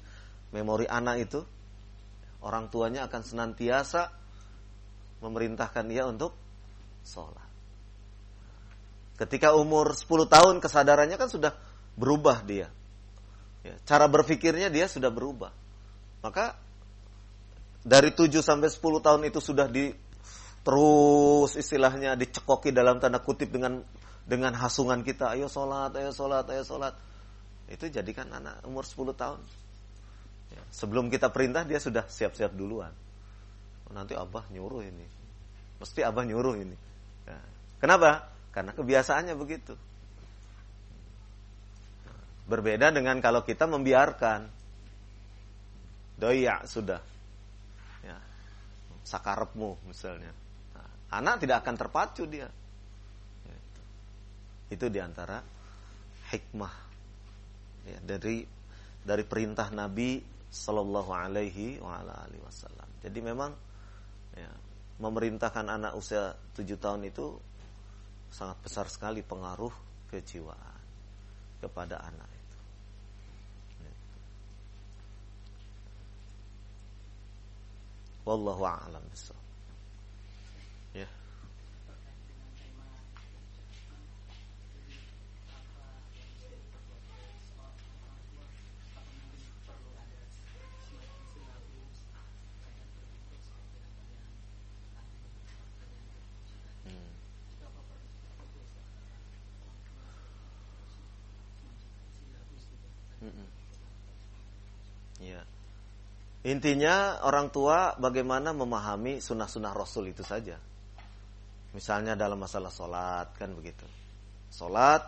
S1: memori anak itu. Orang tuanya akan senantiasa memerintahkan dia untuk sholat. Ketika umur 10 tahun kesadarannya kan sudah berubah dia. Ya, cara berpikirnya dia sudah berubah. Maka dari 7 sampai 10 tahun itu sudah di terus istilahnya dicekoki dalam tanda kutip dengan dengan hasungan kita, ayo sholat, ayo sholat, ayo sholat. itu jadikan anak umur 10 tahun. Ya, sebelum kita perintah dia sudah siap-siap duluan. Oh, nanti abah nyuruh ini. Mesti abah nyuruh ini. Ya. Kenapa? Karena kebiasaannya begitu. Berbeda dengan kalau kita membiarkan. Doya sudah. Ya. Sakarepmu misalnya. Nah, anak tidak akan terpacu dia. Itu di antara hikmah ya, dari dari perintah Nabi Shallallahu Alaihi Wasallam. Jadi memang ya, memerintahkan anak usia tujuh tahun itu sangat besar sekali pengaruh kejiwaan kepada anak itu. Wallahu a'lam bishawab. Intinya orang tua bagaimana memahami sunnah-sunnah Rasul itu saja. Misalnya dalam masalah sholat kan begitu. Sholat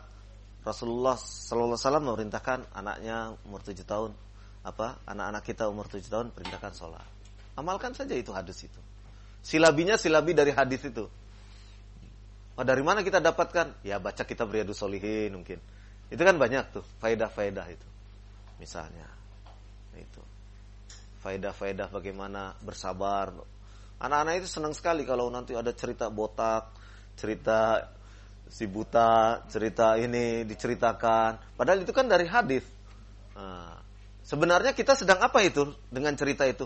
S1: Rasulullah Sallallahu Alaihi Wasallam memerintahkan anaknya umur tujuh tahun apa anak-anak kita umur tujuh tahun perintahkan sholat. Amalkan saja itu hadis itu. Silabinya silabi dari hadis itu. Oh, dari mana kita dapatkan? Ya baca kita beriadu solihin mungkin. Itu kan banyak tuh faedah-faedah itu. Misalnya itu faedah-faedah bagaimana bersabar. Anak-anak itu senang sekali kalau nanti ada cerita botak, cerita si buta, cerita ini diceritakan. Padahal itu kan dari hadis. Nah, sebenarnya kita sedang apa itu dengan cerita itu?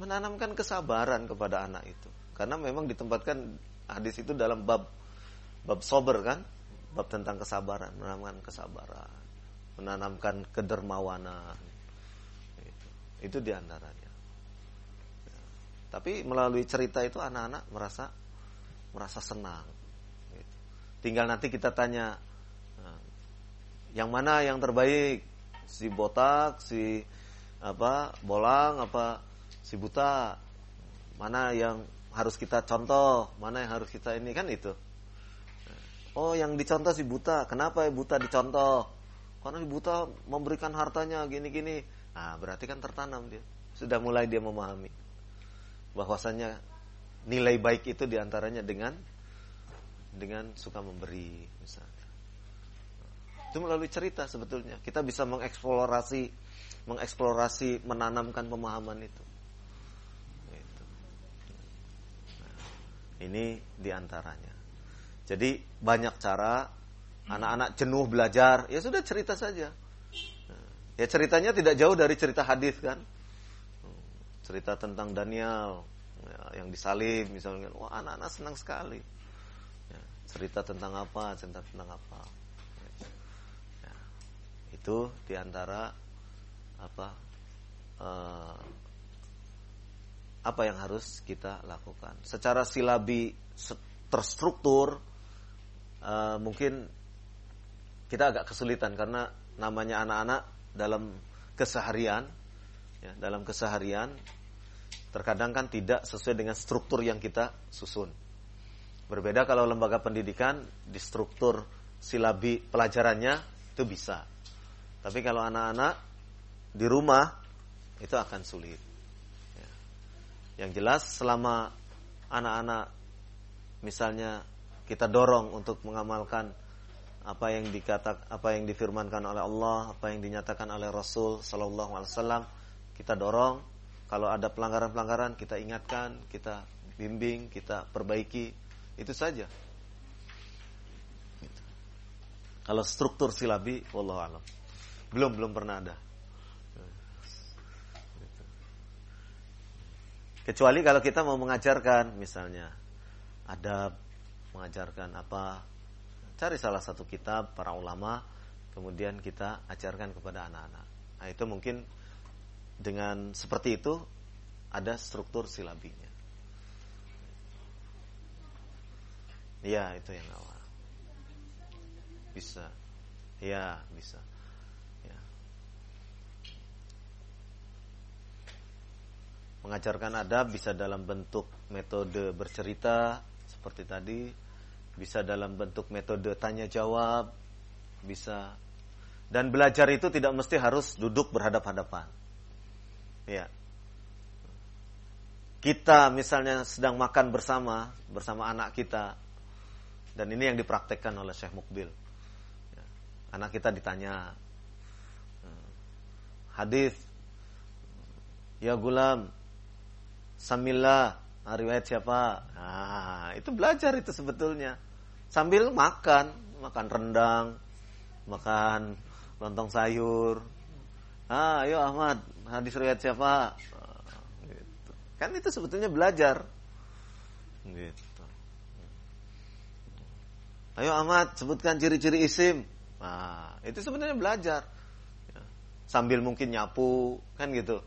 S1: Menanamkan kesabaran kepada anak itu. Karena memang ditempatkan hadis itu dalam bab bab sober kan, bab tentang kesabaran, menanamkan kesabaran, menanamkan kedermawanan itu di antaranya. Ya. Tapi melalui cerita itu anak-anak merasa merasa senang. Gitu. Tinggal nanti kita tanya, nah, yang mana yang terbaik, si botak, si apa bolang, apa si buta, mana yang harus kita contoh, mana yang harus kita ini kan itu. Oh, yang dicontoh si buta. Kenapa ya buta dicontoh? Karena si buta memberikan hartanya gini-gini Nah, berarti kan tertanam dia. Sudah mulai dia memahami bahwasanya nilai baik itu di antaranya dengan dengan suka memberi misalnya. Itu melalui cerita sebetulnya kita bisa mengeksplorasi mengeksplorasi menanamkan pemahaman itu. Itu. Nah, ini di antaranya. Jadi banyak cara anak-anak jenuh belajar ya sudah cerita saja Ya ceritanya tidak jauh dari cerita hadis kan. Cerita tentang Daniel ya, yang disalib misalnya. Wah anak-anak senang sekali. Ya, cerita tentang apa? Cerita tentang apa? Ya, itu di antara apa? Uh, apa yang harus kita lakukan. Secara silabi terstruktur uh, mungkin kita agak kesulitan karena namanya anak-anak dalam keseharian ya, dalam keseharian terkadang kan tidak sesuai dengan struktur yang kita susun. Berbeda kalau lembaga pendidikan di struktur silabi pelajarannya itu bisa. Tapi kalau anak-anak di rumah itu akan sulit. Ya. Yang jelas selama anak-anak misalnya kita dorong untuk mengamalkan apa yang dikata apa yang difirmankan oleh Allah, apa yang dinyatakan oleh Rasul sallallahu alaihi wasallam, kita dorong. Kalau ada pelanggaran-pelanggaran kita ingatkan, kita bimbing, kita perbaiki. Itu saja. Gitu. Kalau struktur silabi, wallahu alam. Belum belum pernah ada. Kecuali kalau kita mau mengajarkan misalnya ada mengajarkan apa Cari salah satu kitab para ulama, kemudian kita ajarkan kepada anak-anak. Nah, itu mungkin dengan seperti itu ada struktur silabinya. Ya, itu yang awal. Bisa. Ya, bisa. Ya. Mengajarkan adab bisa dalam bentuk metode bercerita seperti tadi bisa dalam bentuk metode tanya jawab, bisa dan belajar itu tidak mesti harus duduk berhadap-hadapan. Ya. Kita misalnya sedang makan bersama bersama anak kita dan ini yang dipraktekkan oleh Syekh Mukbil. Ya. Anak kita ditanya hadis ya gulam samillah ah, riwayat siapa nah, itu belajar itu sebetulnya sambil makan makan rendang makan lontong sayur. Ah ayo Ahmad hadis riwayat siapa? Gitu. kan itu sebetulnya belajar. Gitu. Ayo Ahmad sebutkan ciri-ciri isim. Nah itu sebenarnya belajar. Sambil mungkin nyapu kan gitu.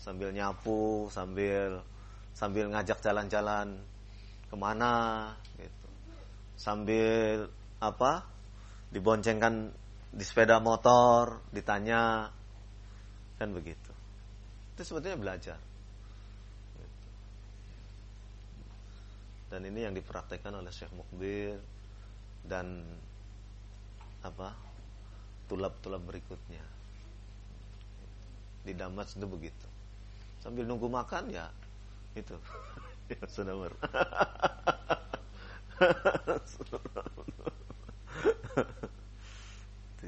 S1: Sambil nyapu sambil sambil ngajak jalan-jalan ke mana gitu sambil apa diboncengkan di sepeda motor ditanya kan begitu itu sebetulnya belajar dan ini yang dipraktekkan oleh Syekh Mukbir dan apa tulap-tulap berikutnya di Damas itu begitu. Sambil nunggu makan ya itu. ya sudah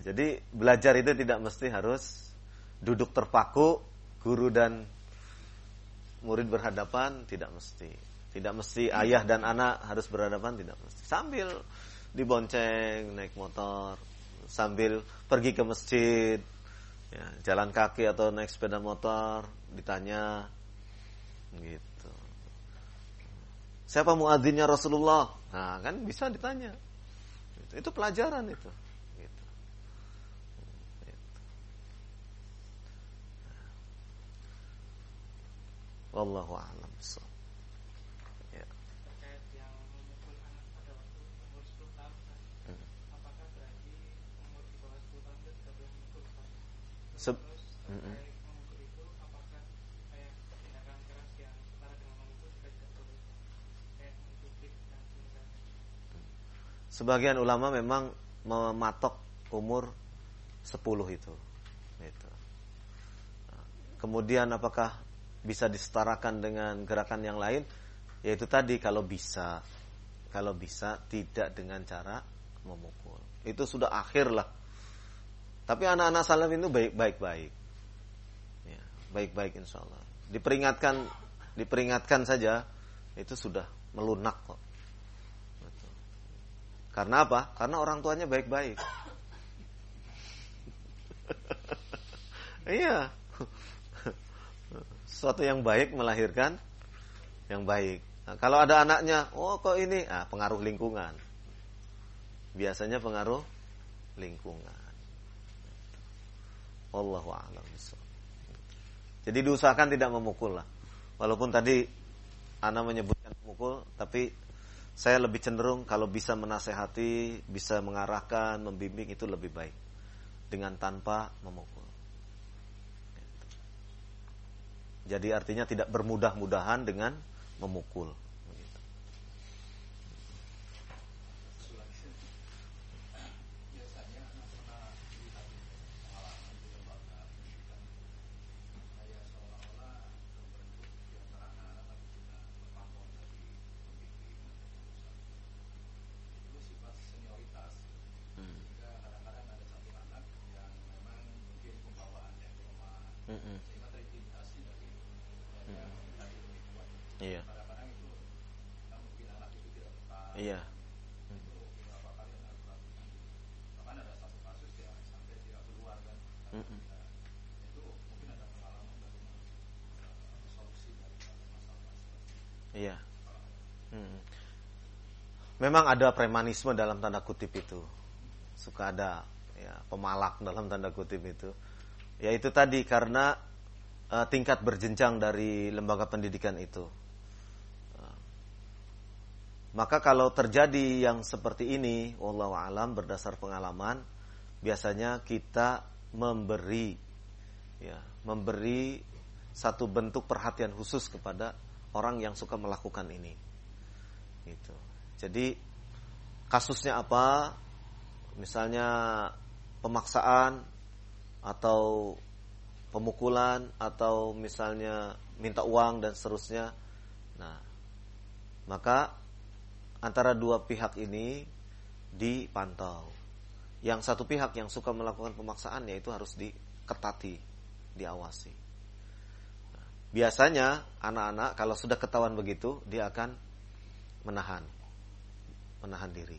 S1: Jadi belajar itu tidak mesti harus duduk terpaku guru dan murid berhadapan tidak mesti. Tidak mesti ayah dan anak harus berhadapan tidak mesti. Sambil dibonceng naik motor, sambil pergi ke masjid, ya, jalan kaki atau naik sepeda motor ditanya gitu siapa muadzinnya Rasulullah nah kan bisa ditanya itu, itu pelajaran itu gitu. gitu. Wallahu a'lam. Sebagian ulama memang mematok umur 10 itu. itu. Kemudian apakah bisa disetarakan dengan gerakan yang lain? Yaitu tadi kalau bisa, kalau bisa tidak dengan cara memukul. Itu sudah akhir lah. Tapi anak-anak salaf itu baik-baik. Ya, baik-baik insya Allah. Diperingatkan, diperingatkan saja itu sudah melunak kok. Karena apa? Karena orang tuanya baik-baik. iya. Sesuatu yang baik melahirkan yang baik. Nah, kalau ada anaknya, oh kok ini, ah, pengaruh lingkungan. Biasanya pengaruh lingkungan. Wallahu a'lam Jadi diusahakan tidak memukul lah. Walaupun tadi Ana menyebutkan memukul, tapi saya lebih cenderung kalau bisa menasehati, bisa mengarahkan, membimbing itu lebih baik dengan tanpa memukul. Jadi artinya tidak bermudah-mudahan dengan memukul. Memang ada premanisme dalam tanda kutip itu suka ada ya pemalak dalam tanda kutip itu ya itu tadi karena uh, tingkat berjenjang dari lembaga pendidikan itu uh, maka kalau terjadi yang seperti ini wallahu alam berdasar pengalaman biasanya kita memberi ya memberi satu bentuk perhatian khusus kepada orang yang suka melakukan ini. Gitu. Jadi kasusnya apa? Misalnya pemaksaan atau pemukulan atau misalnya minta uang dan seterusnya. Nah, maka antara dua pihak ini dipantau. Yang satu pihak yang suka melakukan pemaksaan yaitu harus diketati, diawasi. Nah, biasanya anak-anak kalau sudah ketahuan begitu dia akan menahan, menahan diri.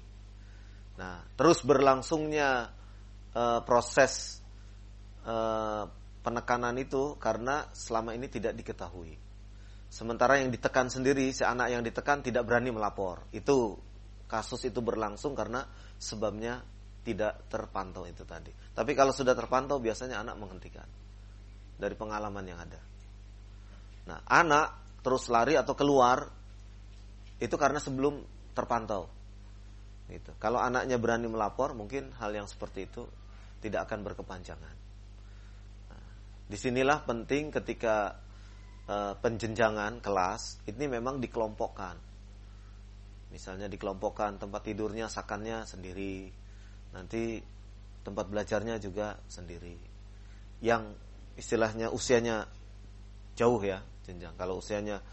S1: Nah, terus berlangsungnya uh, proses uh, penekanan itu karena selama ini tidak diketahui. Sementara yang ditekan sendiri, si anak yang ditekan tidak berani melapor. Itu kasus itu berlangsung karena sebabnya tidak terpantau itu tadi. Tapi kalau sudah terpantau biasanya anak menghentikan dari pengalaman yang ada. Nah, anak terus lari atau keluar itu karena sebelum terpantau. Gitu. Kalau anaknya berani melapor, mungkin hal yang seperti itu tidak akan berkepanjangan. Nah, di sinilah penting ketika uh, penjenjangan kelas ini memang dikelompokkan. Misalnya dikelompokkan tempat tidurnya, sakannya sendiri, nanti tempat belajarnya juga sendiri. Yang istilahnya usianya jauh ya jenjang. Kalau usianya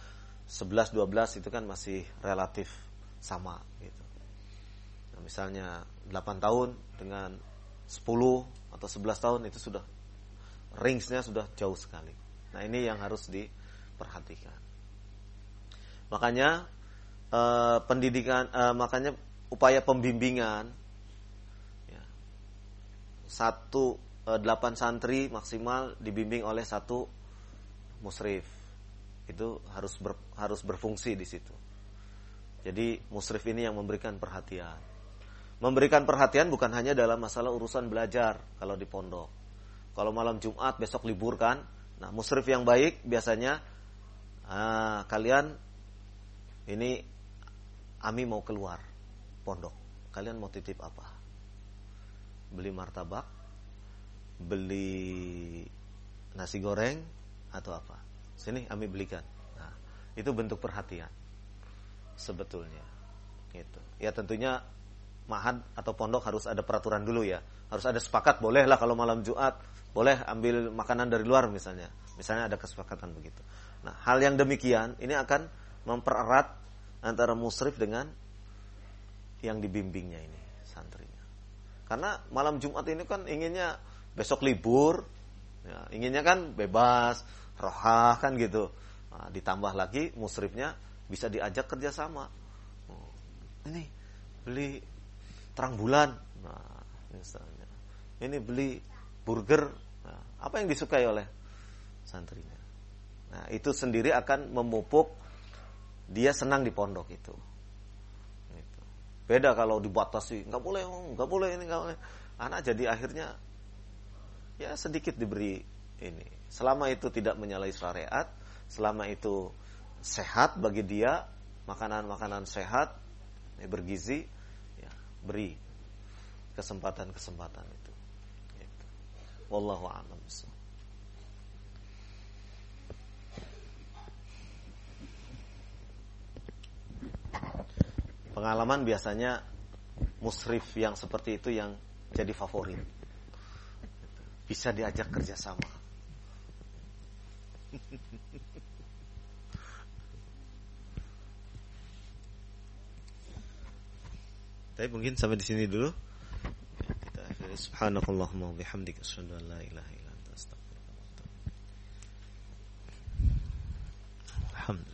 S1: 11 12 itu kan masih relatif sama gitu. Misalnya 8 tahun dengan 10 atau 11 tahun itu sudah ringsnya sudah jauh sekali. Nah ini yang harus diperhatikan. Makanya eh, pendidikan, eh, makanya upaya pembimbingan ya, satu eh, delapan santri maksimal dibimbing oleh satu musrif itu harus ber, harus berfungsi di situ. Jadi musrif ini yang memberikan perhatian memberikan perhatian bukan hanya dalam masalah urusan belajar kalau di pondok. Kalau malam Jumat besok libur kan, nah musrif yang baik biasanya ah, kalian ini Ami mau keluar pondok. Kalian mau titip apa? Beli martabak, beli nasi goreng atau apa? Sini Ami belikan. Nah, itu bentuk perhatian sebetulnya. Gitu. Ya tentunya mahad atau pondok harus ada peraturan dulu ya. Harus ada sepakat, bolehlah kalau malam Jumat, boleh ambil makanan dari luar misalnya. Misalnya ada kesepakatan begitu. Nah, hal yang demikian ini akan mempererat antara musrif dengan yang dibimbingnya ini, santrinya. Karena malam Jumat ini kan inginnya besok libur, ya, inginnya kan bebas, rohah kan gitu. Nah, ditambah lagi musrifnya bisa diajak kerjasama. Oh, ini beli terang bulan. Nah, misalnya. Ini beli burger. Nah, apa yang disukai oleh santrinya? Nah, itu sendiri akan memupuk dia senang di pondok itu. Gitu. Beda kalau dibatasi, nggak boleh, nggak boleh ini, nggak boleh. Anak jadi akhirnya ya sedikit diberi ini. Selama itu tidak menyalahi syariat, selama itu sehat bagi dia, makanan-makanan sehat, bergizi, beri kesempatan-kesempatan itu. Gitu. Wallahu a'lam Pengalaman biasanya musrif yang seperti itu yang jadi favorit. Bisa diajak kerjasama. Tapi mungkin sampai di sini dulu. Kita akhiri subhanakallahumma wa bihamdika asyhadu an la ilaha illa anta astaghfiruka wa atubu. Alhamdulillah.